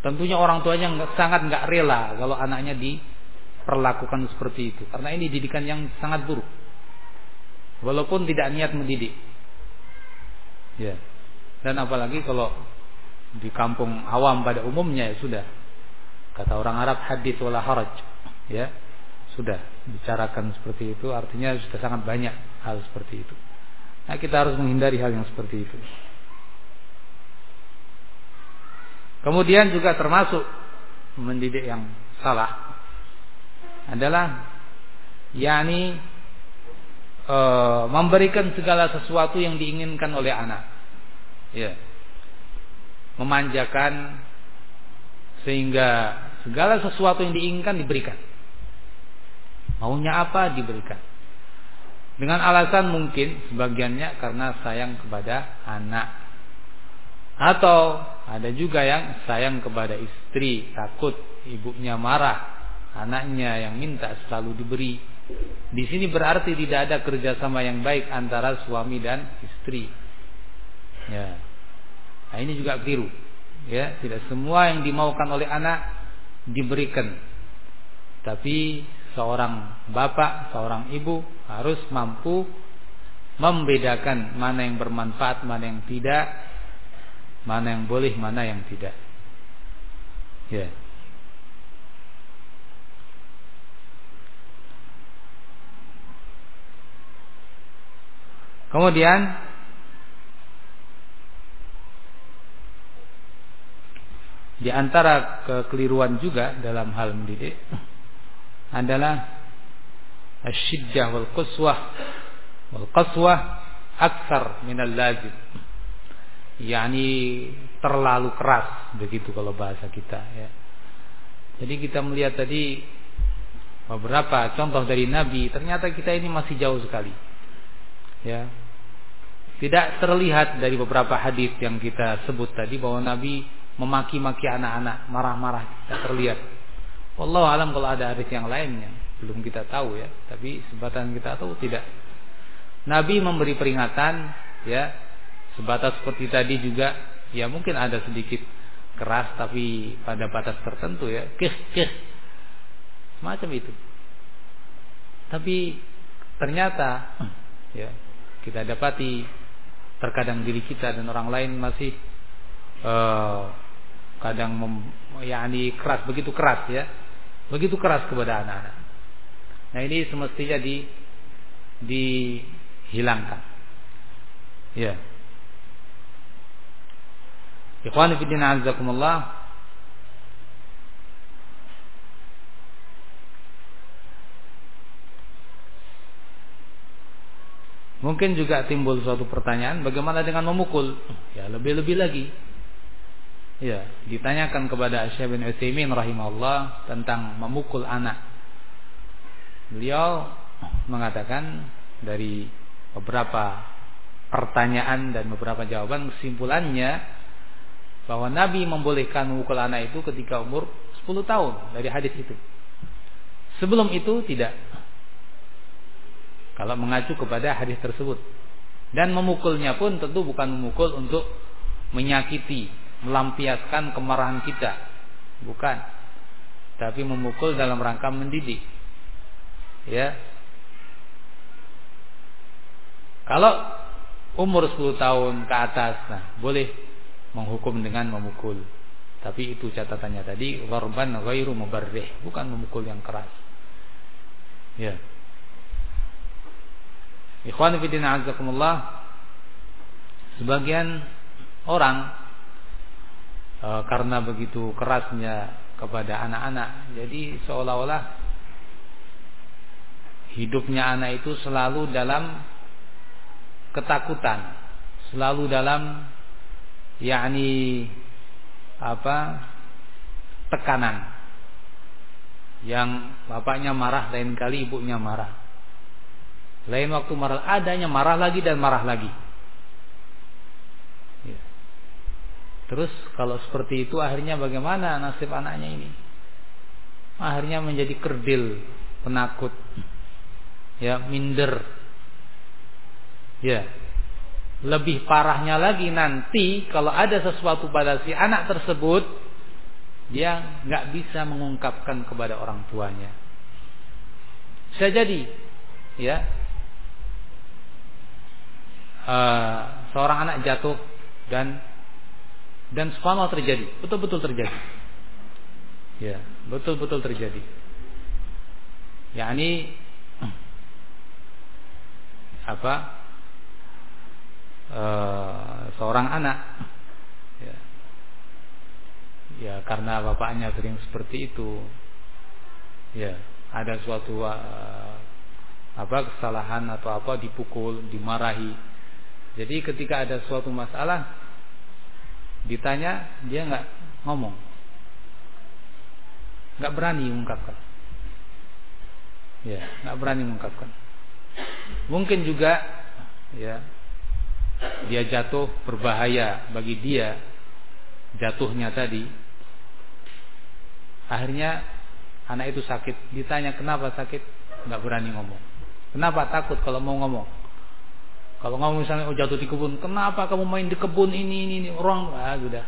A: Tentunya orang tuanya sangat nggak rela kalau anaknya diperlakukan seperti itu karena ini didikan yang sangat buruk. Walaupun tidak niat mendidik. Ya. Dan apalagi kalau di kampung awam pada umumnya ya sudah. Kata orang Arab hadis wala haraj. Ya sudah bicarakan seperti itu artinya sudah sangat banyak hal seperti itu. Nah, kita harus menghindari hal yang seperti itu. Kemudian juga termasuk mendidik yang salah adalah yakni e, memberikan segala sesuatu yang diinginkan oleh anak. Ya. Memanjakan sehingga segala sesuatu yang diinginkan diberikan. Maunya apa diberikan. Dengan alasan mungkin sebagiannya karena sayang kepada anak. Atau ada juga yang sayang kepada istri, takut ibunya marah, anaknya yang minta selalu diberi. Di sini berarti tidak ada kerjasama yang baik antara suami dan istri. Ya. Nah ini juga keliru. Ya, tidak semua yang dimaukan oleh anak diberikan. Tapi seorang bapak, seorang ibu harus mampu membedakan mana yang bermanfaat, mana yang tidak, mana yang boleh, mana yang tidak. Ya. Kemudian di antara kekeliruan juga dalam hal mendidik adalah asyiddah wal qaswah wal qaswah aksar minal lazim. Yakni terlalu keras begitu kalau bahasa kita ya. Jadi kita melihat tadi beberapa contoh dari Nabi ternyata kita ini masih jauh sekali ya tidak terlihat dari beberapa hadis yang kita sebut tadi bahwa Nabi memaki-maki anak-anak marah-marah tidak terlihat Allah alam kalau ada hadis yang lainnya belum kita tahu ya, tapi sebatas kita tahu tidak. Nabi memberi peringatan ya, sebatas seperti tadi juga ya mungkin ada sedikit keras tapi pada batas tertentu ya, kih kih. Semacam itu. Tapi ternyata ya kita dapati terkadang diri kita dan orang lain masih uh, kadang mem, yakni keras begitu keras ya begitu keras kepada anak-anak. Nah ini semestinya di dihilangkan. Ya. Ikhwan fillah azakumullah. Mungkin juga timbul suatu pertanyaan, bagaimana dengan memukul? Ya, lebih-lebih lagi. Ya, ditanyakan kepada Syekh bin Utsaimin rahimahullah tentang memukul anak. Beliau mengatakan dari beberapa pertanyaan dan beberapa jawaban kesimpulannya bahwa Nabi membolehkan memukul anak itu ketika umur 10 tahun dari hadis itu. Sebelum itu tidak. Kalau mengacu kepada hadis tersebut. Dan memukulnya pun tentu bukan memukul untuk menyakiti melampiaskan kemarahan kita. Bukan. Tapi memukul dalam rangka mendidik. Ya. Kalau umur 10 tahun ke atas, nah boleh menghukum dengan memukul. Tapi itu catatannya tadi warban ghairu mubarrih, bukan memukul yang keras. Ya. Ikhwan fillah azakumullah sebagian orang e, karena begitu kerasnya kepada anak-anak jadi seolah-olah hidupnya anak itu selalu dalam ketakutan, selalu dalam yakni apa? tekanan. Yang bapaknya marah lain kali ibunya marah. Lain waktu marah adanya marah lagi dan marah lagi. Ya. Terus kalau seperti itu akhirnya bagaimana nasib anaknya ini? Akhirnya menjadi kerdil, penakut, ya minder, ya lebih parahnya lagi nanti kalau ada sesuatu pada si anak tersebut dia nggak bisa mengungkapkan kepada orang tuanya. Bisa jadi, ya, uh, seorang anak jatuh dan dan subhanallah terjadi, betul-betul terjadi. Ya, betul-betul terjadi. yakni apa? Uh, seorang anak ya, ya karena bapaknya sering seperti itu ya ada suatu uh, apa kesalahan atau apa dipukul dimarahi jadi ketika ada suatu masalah ditanya dia nggak ngomong nggak berani mengungkapkan ya nggak berani mengungkapkan mungkin juga ya dia jatuh berbahaya bagi dia jatuhnya tadi Akhirnya anak itu sakit. Ditanya kenapa sakit, nggak berani ngomong. Kenapa takut kalau mau ngomong? Kalau ngomong misalnya oh jatuh di kebun, kenapa kamu main di kebun ini ini ini orang ah sudah.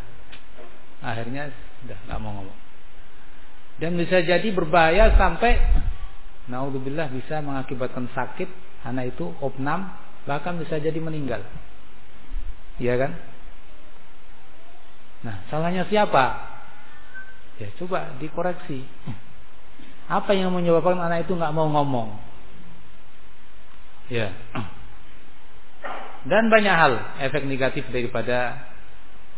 A: Akhirnya sudah nggak mau ngomong. Dan bisa jadi berbahaya sampai naudzubillah bisa mengakibatkan sakit anak itu opnam bahkan bisa jadi meninggal. Iya kan? Nah, salahnya siapa? Ya coba dikoreksi. Apa yang menyebabkan anak itu nggak mau ngomong? Ya. Dan banyak hal efek negatif daripada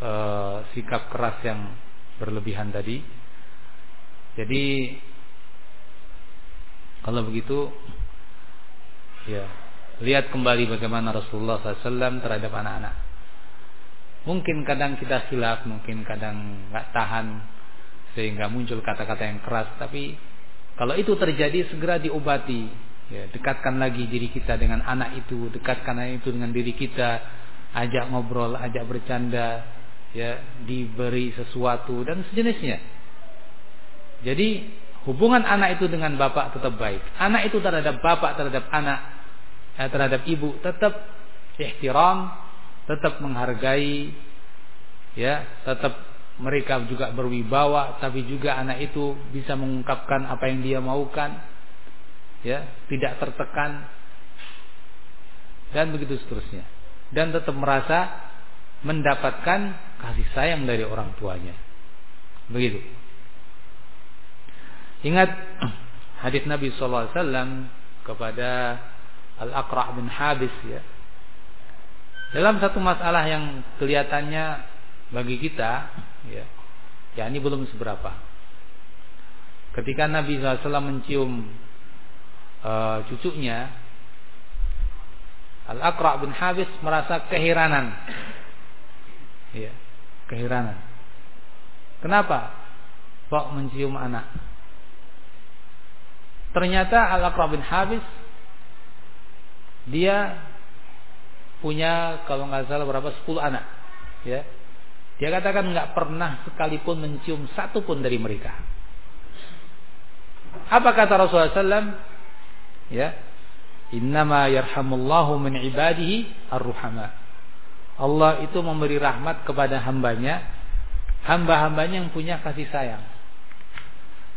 A: uh, sikap keras yang berlebihan tadi. Jadi kalau begitu ya lihat kembali bagaimana Rasulullah SAW terhadap anak-anak. Mungkin kadang kita silap, mungkin kadang nggak tahan sehingga muncul kata-kata yang keras tapi kalau itu terjadi segera diobati ya, dekatkan lagi diri kita dengan anak itu dekatkan anak itu dengan diri kita. Ajak ngobrol ajak bercanda ya diberi sesuatu dan sejenisnya. Jadi hubungan anak itu dengan bapak tetap baik. Anak itu terhadap bapak terhadap anak eh, terhadap ibu tetap ihtiram tetap menghargai ya tetap mereka juga berwibawa tapi juga anak itu bisa mengungkapkan apa yang dia maukan ya tidak tertekan dan begitu seterusnya. Dan tetap merasa mendapatkan kasih sayang dari orang tuanya. Begitu. Ingat hadis Nabi SAW kepada Al-Aqra' bin Habis ya. Dalam satu masalah yang kelihatannya bagi kita ya, ya ini belum seberapa. Ketika Nabi SAW mencium uh, cucunya, Al-Aqra bin Habis merasa keheranan. Ya, keheranan. Kenapa? Kok mencium anak? Ternyata Al-Aqra bin Habis dia punya kalau nggak salah berapa 10 anak, ya. Dia katakan nggak pernah sekalipun mencium satu pun dari mereka. Apa kata Rasulullah SAW? Ya, Innama yarhamullahu min ibadihi ar-ruhama. Allah itu memberi rahmat kepada hambanya, hamba-hambanya yang punya kasih sayang.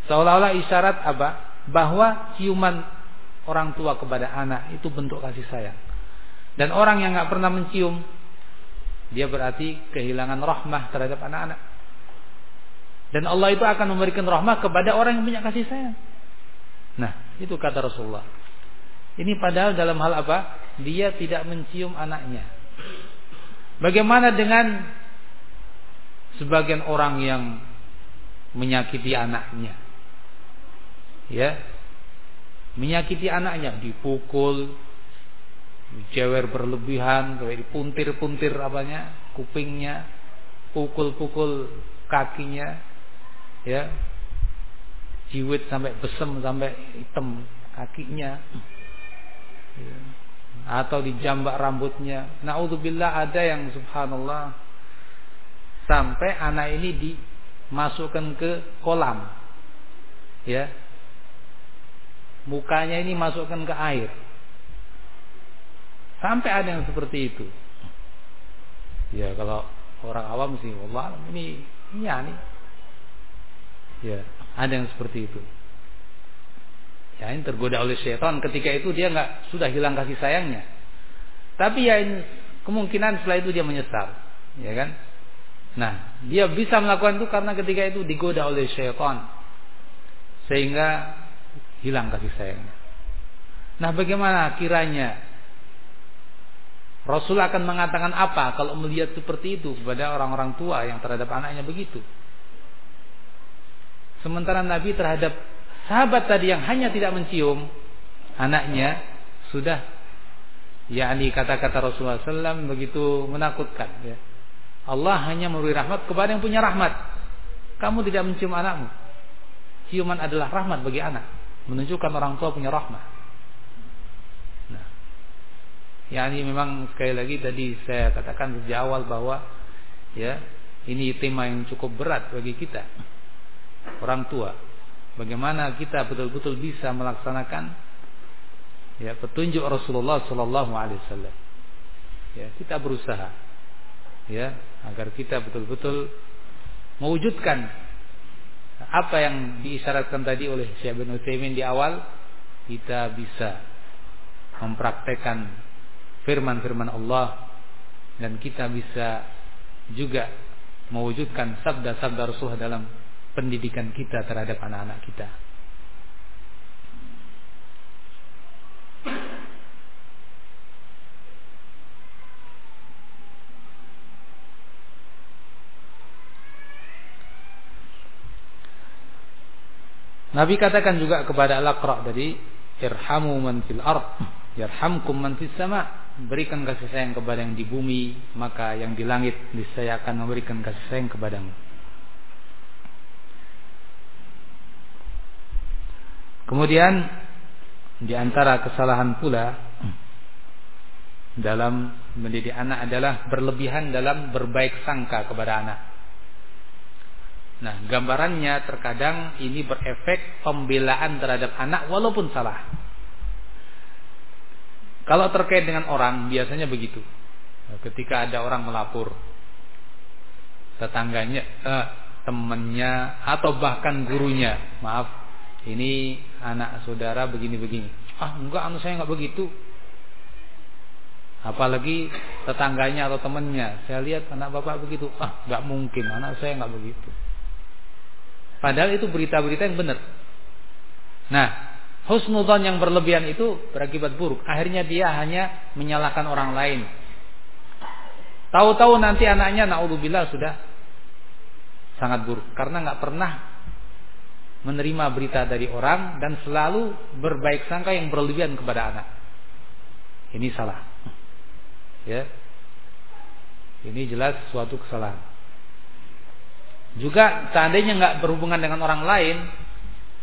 A: Seolah-olah isyarat apa? Bahwa ciuman orang tua kepada anak itu bentuk kasih sayang. Dan orang yang nggak pernah mencium dia berarti kehilangan rahmah terhadap anak-anak. Dan Allah itu akan memberikan rahmah kepada orang yang punya kasih sayang. Nah, itu kata Rasulullah. Ini padahal dalam hal apa? Dia tidak mencium anaknya. Bagaimana dengan sebagian orang yang menyakiti anaknya? Ya. menyakiti anaknya, dipukul, jewer berlebihan, dipuntir-puntir apanya, kupingnya, pukul-pukul kakinya, ya, jiwit sampai besem sampai hitam kakinya, ya. atau dijambak rambutnya. Naudzubillah ada yang subhanallah sampai anak ini dimasukkan ke kolam, ya, mukanya ini masukkan ke air Sampai ada yang seperti itu. Ya kalau orang awam sih, Allah ini iya nih. Ya ada yang seperti itu. Ya ini tergoda oleh setan ketika itu dia nggak sudah hilang kasih sayangnya. Tapi ya kemungkinan setelah itu dia menyesal, ya kan? Nah, dia bisa melakukan itu karena ketika itu digoda oleh syaitan sehingga hilang kasih sayangnya. Nah, bagaimana kiranya Rasul akan mengatakan apa kalau melihat seperti itu kepada orang-orang tua yang terhadap anaknya begitu. Sementara Nabi terhadap sahabat tadi yang hanya tidak mencium anaknya sudah yakni kata-kata Rasulullah SAW begitu menakutkan ya. Allah hanya memberi rahmat kepada yang punya rahmat. Kamu tidak mencium anakmu. Ciuman adalah rahmat bagi anak, menunjukkan orang tua punya rahmat. Ya ini memang sekali lagi tadi saya katakan sejak awal bahwa ya ini tema yang cukup berat bagi kita orang tua. Bagaimana kita betul-betul bisa melaksanakan ya petunjuk Rasulullah Sallallahu Alaihi Wasallam. Ya kita berusaha ya agar kita betul-betul mewujudkan apa yang diisyaratkan tadi oleh Syekh bin Utsaimin di awal kita bisa mempraktekkan firman-firman Allah dan kita bisa juga mewujudkan sabda-sabda Rasulullah dalam pendidikan kita terhadap anak-anak kita. Nabi katakan juga kepada Al-Aqra tadi, "Irhamu man fil ard, yarhamkum man fis sama'." berikan kasih sayang kepada yang di bumi, maka yang di langit saya akan memberikan kasih sayang kepadamu. Kemudian di antara kesalahan pula dalam mendidik anak adalah berlebihan dalam berbaik sangka kepada anak. Nah, gambarannya terkadang ini berefek pembelaan terhadap anak walaupun salah. Kalau terkait dengan orang biasanya begitu. Ketika ada orang melapor tetangganya, eh, temannya atau bahkan gurunya, maaf, ini anak saudara begini-begini. Ah, enggak, anu saya enggak begitu. Apalagi tetangganya atau temannya, saya lihat anak bapak begitu. Ah, enggak mungkin, anak saya enggak begitu. Padahal itu berita-berita yang benar. Nah, husnudzon yang berlebihan itu berakibat buruk. Akhirnya dia hanya menyalahkan orang lain. Tahu-tahu nanti anaknya naudzubillah sudah sangat buruk karena nggak pernah menerima berita dari orang dan selalu berbaik sangka yang berlebihan kepada anak. Ini salah. Ya. Ini jelas suatu kesalahan. Juga seandainya nggak berhubungan dengan orang lain,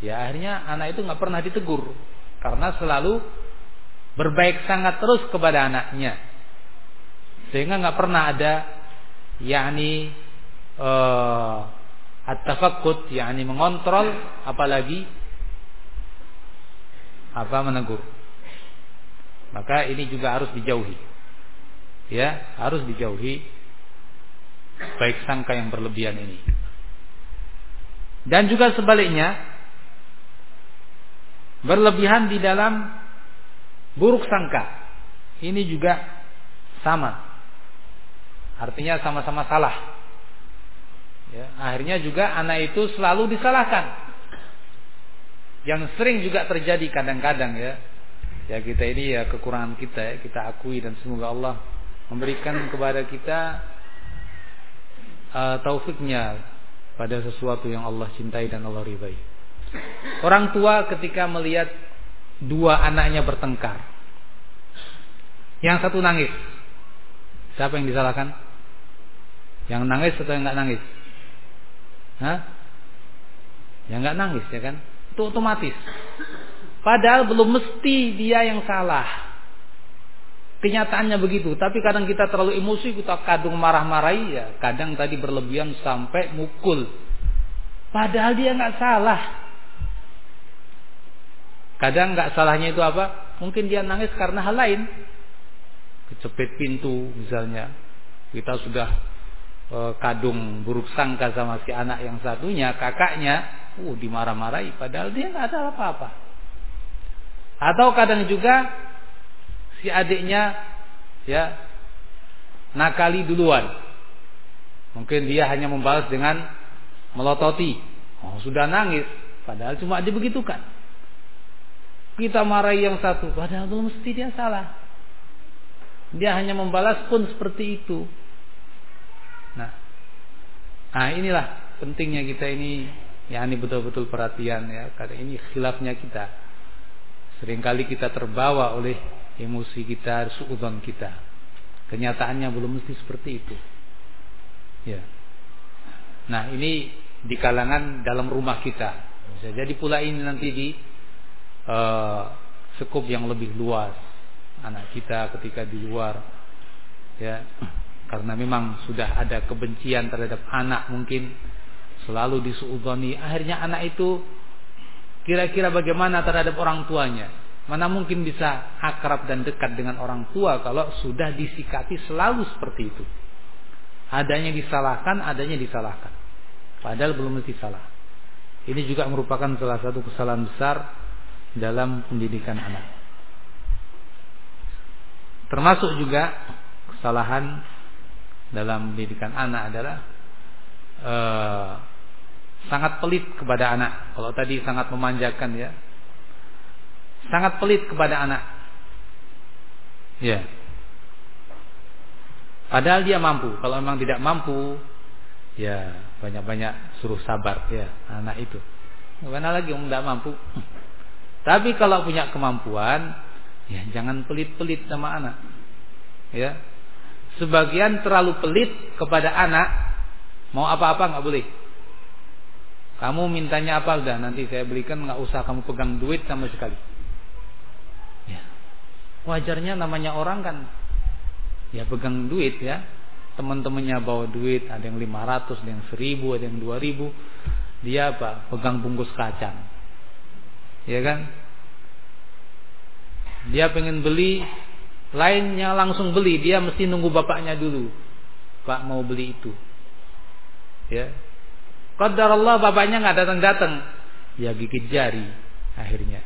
A: Ya akhirnya anak itu nggak pernah ditegur karena selalu berbaik sangat terus kepada anaknya. Sehingga nggak pernah ada yakni uh, at-tafakkut yakni mengontrol apalagi apa menegur. Maka ini juga harus dijauhi. Ya, harus dijauhi baik sangka yang berlebihan ini. Dan juga sebaliknya, berlebihan di dalam buruk sangka. Ini juga sama. Artinya sama-sama salah. Ya, akhirnya juga anak itu selalu disalahkan. Yang sering juga terjadi kadang-kadang ya. Ya kita ini ya kekurangan kita ya, kita akui dan semoga Allah memberikan kepada kita uh, taufiknya pada sesuatu yang Allah cintai dan Allah ridai. Orang tua ketika melihat dua anaknya bertengkar. Yang satu nangis. Siapa yang disalahkan? Yang nangis atau yang nggak nangis? Hah? Yang nggak nangis ya kan? Itu otomatis. Padahal belum mesti dia yang salah. Kenyataannya begitu. Tapi kadang kita terlalu emosi, kita kadung marah-marahi ya. Kadang tadi berlebihan sampai mukul. Padahal dia nggak salah. Kadang nggak salahnya itu apa? Mungkin dia nangis karena hal lain. Kecepit pintu misalnya. Kita sudah kadung buruk sangka sama si anak yang satunya, kakaknya, uh dimarah-marahi padahal dia nggak ada apa-apa. Atau kadang juga si adiknya ya nakali duluan. Mungkin dia hanya membalas dengan melototi. Oh, sudah nangis, padahal cuma dibegitukan. Kita marahi yang satu, padahal belum mesti dia salah. Dia hanya membalas pun seperti itu. Nah, inilah pentingnya kita ini, ya ini betul-betul perhatian ya, karena ini khilafnya kita. Seringkali kita terbawa oleh emosi kita, suudon kita. Kenyataannya belum mesti seperti itu. Ya. Nah, ini di kalangan dalam rumah kita. Bisa jadi pula ini nanti di uh, sekup yang lebih luas. Anak kita ketika di luar, ya, karena memang sudah ada kebencian terhadap anak mungkin selalu disuudoni. Akhirnya anak itu kira-kira bagaimana terhadap orang tuanya? Mana mungkin bisa akrab dan dekat dengan orang tua kalau sudah disikapi selalu seperti itu. Adanya disalahkan, adanya disalahkan. Padahal belum mesti salah. Ini juga merupakan salah satu kesalahan besar dalam pendidikan anak. Termasuk juga kesalahan dalam pendidikan anak adalah uh, sangat pelit kepada anak. Kalau tadi sangat memanjakan ya, sangat pelit kepada anak. Ya. Padahal dia mampu. Kalau memang tidak mampu, ya banyak-banyak suruh sabar ya anak itu. Mana lagi yang tidak mampu. Tapi kalau punya kemampuan, ya jangan pelit-pelit sama anak. Ya. Sebagian terlalu pelit kepada anak, mau apa-apa nggak boleh. Kamu mintanya apa udah nanti saya belikan nggak usah kamu pegang duit sama sekali. Ya. Wajarnya namanya orang kan ya pegang duit ya teman-temannya bawa duit, ada yang 500, ada yang 1000, ada yang 2000. Dia apa? Pegang bungkus kacang. Ya kan? Dia pengen beli, lainnya langsung beli, dia mesti nunggu bapaknya dulu. Pak mau beli itu. Ya. Qadar Allah bapaknya nggak datang-datang. Ya gigit jari akhirnya.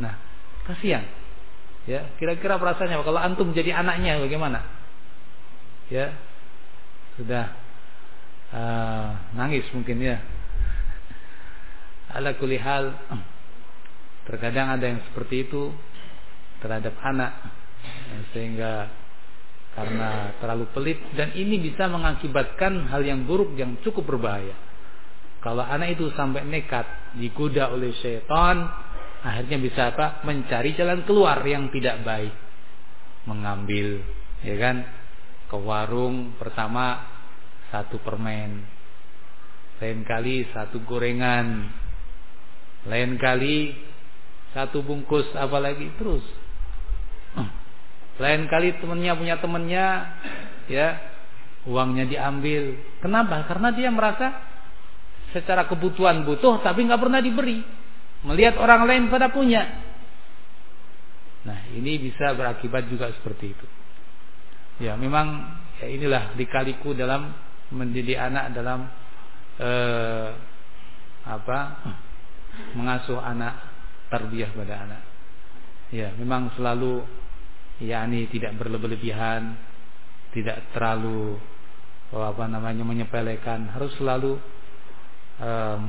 A: Nah, kasihan. Ya, kira-kira perasaannya kalau antum jadi anaknya bagaimana? ya sudah uh, nangis mungkin ya ala kulihal terkadang ada yang seperti itu terhadap anak sehingga karena terlalu pelit. Dan ini bisa mengakibatkan hal yang buruk yang cukup berbahaya. Kalau anak itu sampai nekat digoda oleh syaitan akhirnya bisa apa? Mencari jalan keluar yang tidak baik. Mengambil ya kan? Ke warung pertama satu permen. Lain kali satu gorengan. Lain kali satu bungkus apalagi terus lain kali temennya punya temennya ya uangnya diambil. Kenapa? Karena dia merasa secara kebutuhan butuh tapi nggak pernah diberi. Melihat orang lain pada punya. Nah ini bisa berakibat juga seperti itu. Ya memang ya inilah dikaliku dalam mendidik anak dalam eh, apa mengasuh anak tarbiyah pada anak. Ya memang selalu ya ini tidak berlebihan, tidak terlalu oh, apa namanya menyepelekan, harus selalu um,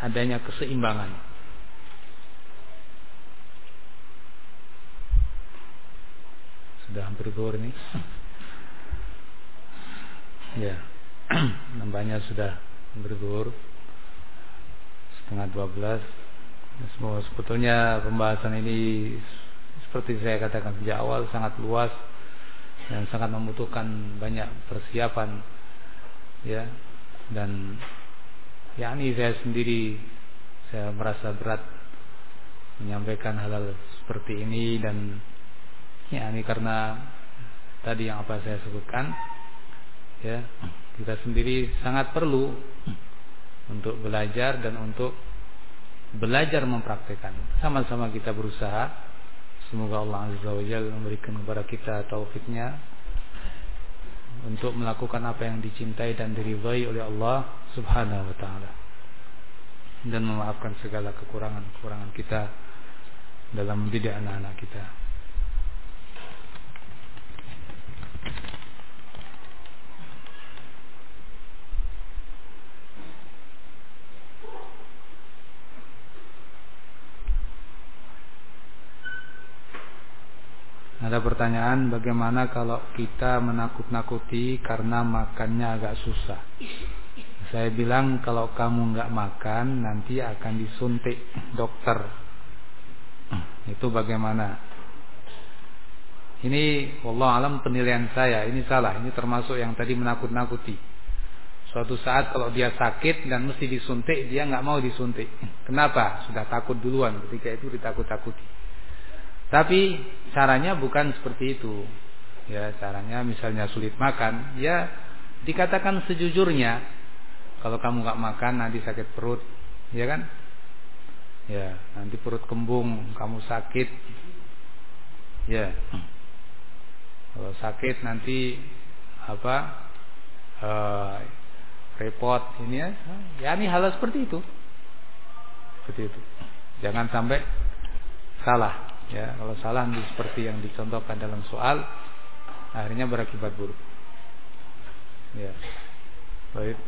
A: adanya keseimbangan. sudah hampir zuhur ini? Ya nampaknya sudah hampir setengah dua belas. Sebetulnya pembahasan ini seperti saya katakan sejak awal sangat luas dan sangat membutuhkan banyak persiapan ya dan ya ini saya sendiri saya merasa berat menyampaikan hal-hal seperti ini dan ya ini karena tadi yang apa saya sebutkan ya kita sendiri sangat perlu untuk belajar dan untuk belajar mempraktekkan. Sama-sama kita berusaha. Semoga Allah Azza wa Jalla memberikan kepada kita taufiknya untuk melakukan apa yang dicintai dan diridhai oleh Allah Subhanahu wa taala. Dan memaafkan segala kekurangan-kekurangan kita dalam mendidik anak-anak kita. Ada pertanyaan bagaimana kalau kita menakut-nakuti karena makannya agak susah. Saya bilang kalau kamu nggak makan nanti akan disuntik dokter. Itu bagaimana? Ini Allah alam penilaian saya, ini salah, ini termasuk yang tadi menakut-nakuti. Suatu saat kalau dia sakit dan mesti disuntik, dia nggak mau disuntik. Kenapa? Sudah takut duluan ketika itu ditakut-takuti. Tapi caranya bukan seperti itu. Ya, caranya misalnya sulit makan, ya dikatakan sejujurnya. Kalau kamu nggak makan nanti sakit perut, ya kan? Ya, nanti perut kembung, kamu sakit. Ya. Kalau sakit nanti apa? Uh, repot ini ya. Ya ini hal seperti itu. Seperti itu. Jangan sampai salah ya kalau salah seperti yang dicontohkan dalam soal akhirnya berakibat buruk. Ya. Baik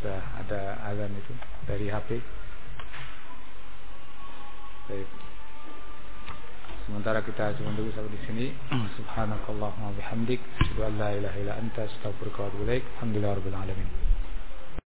A: sudah ada azan itu dari HP baik. Sementara kita cuma dulu sampai di sini. Subhanakallahumma bihamdik asyhadu an la ilaha illa anta astaghfiruka wa atubu ilaik. Alhamdulillahirabbil alamin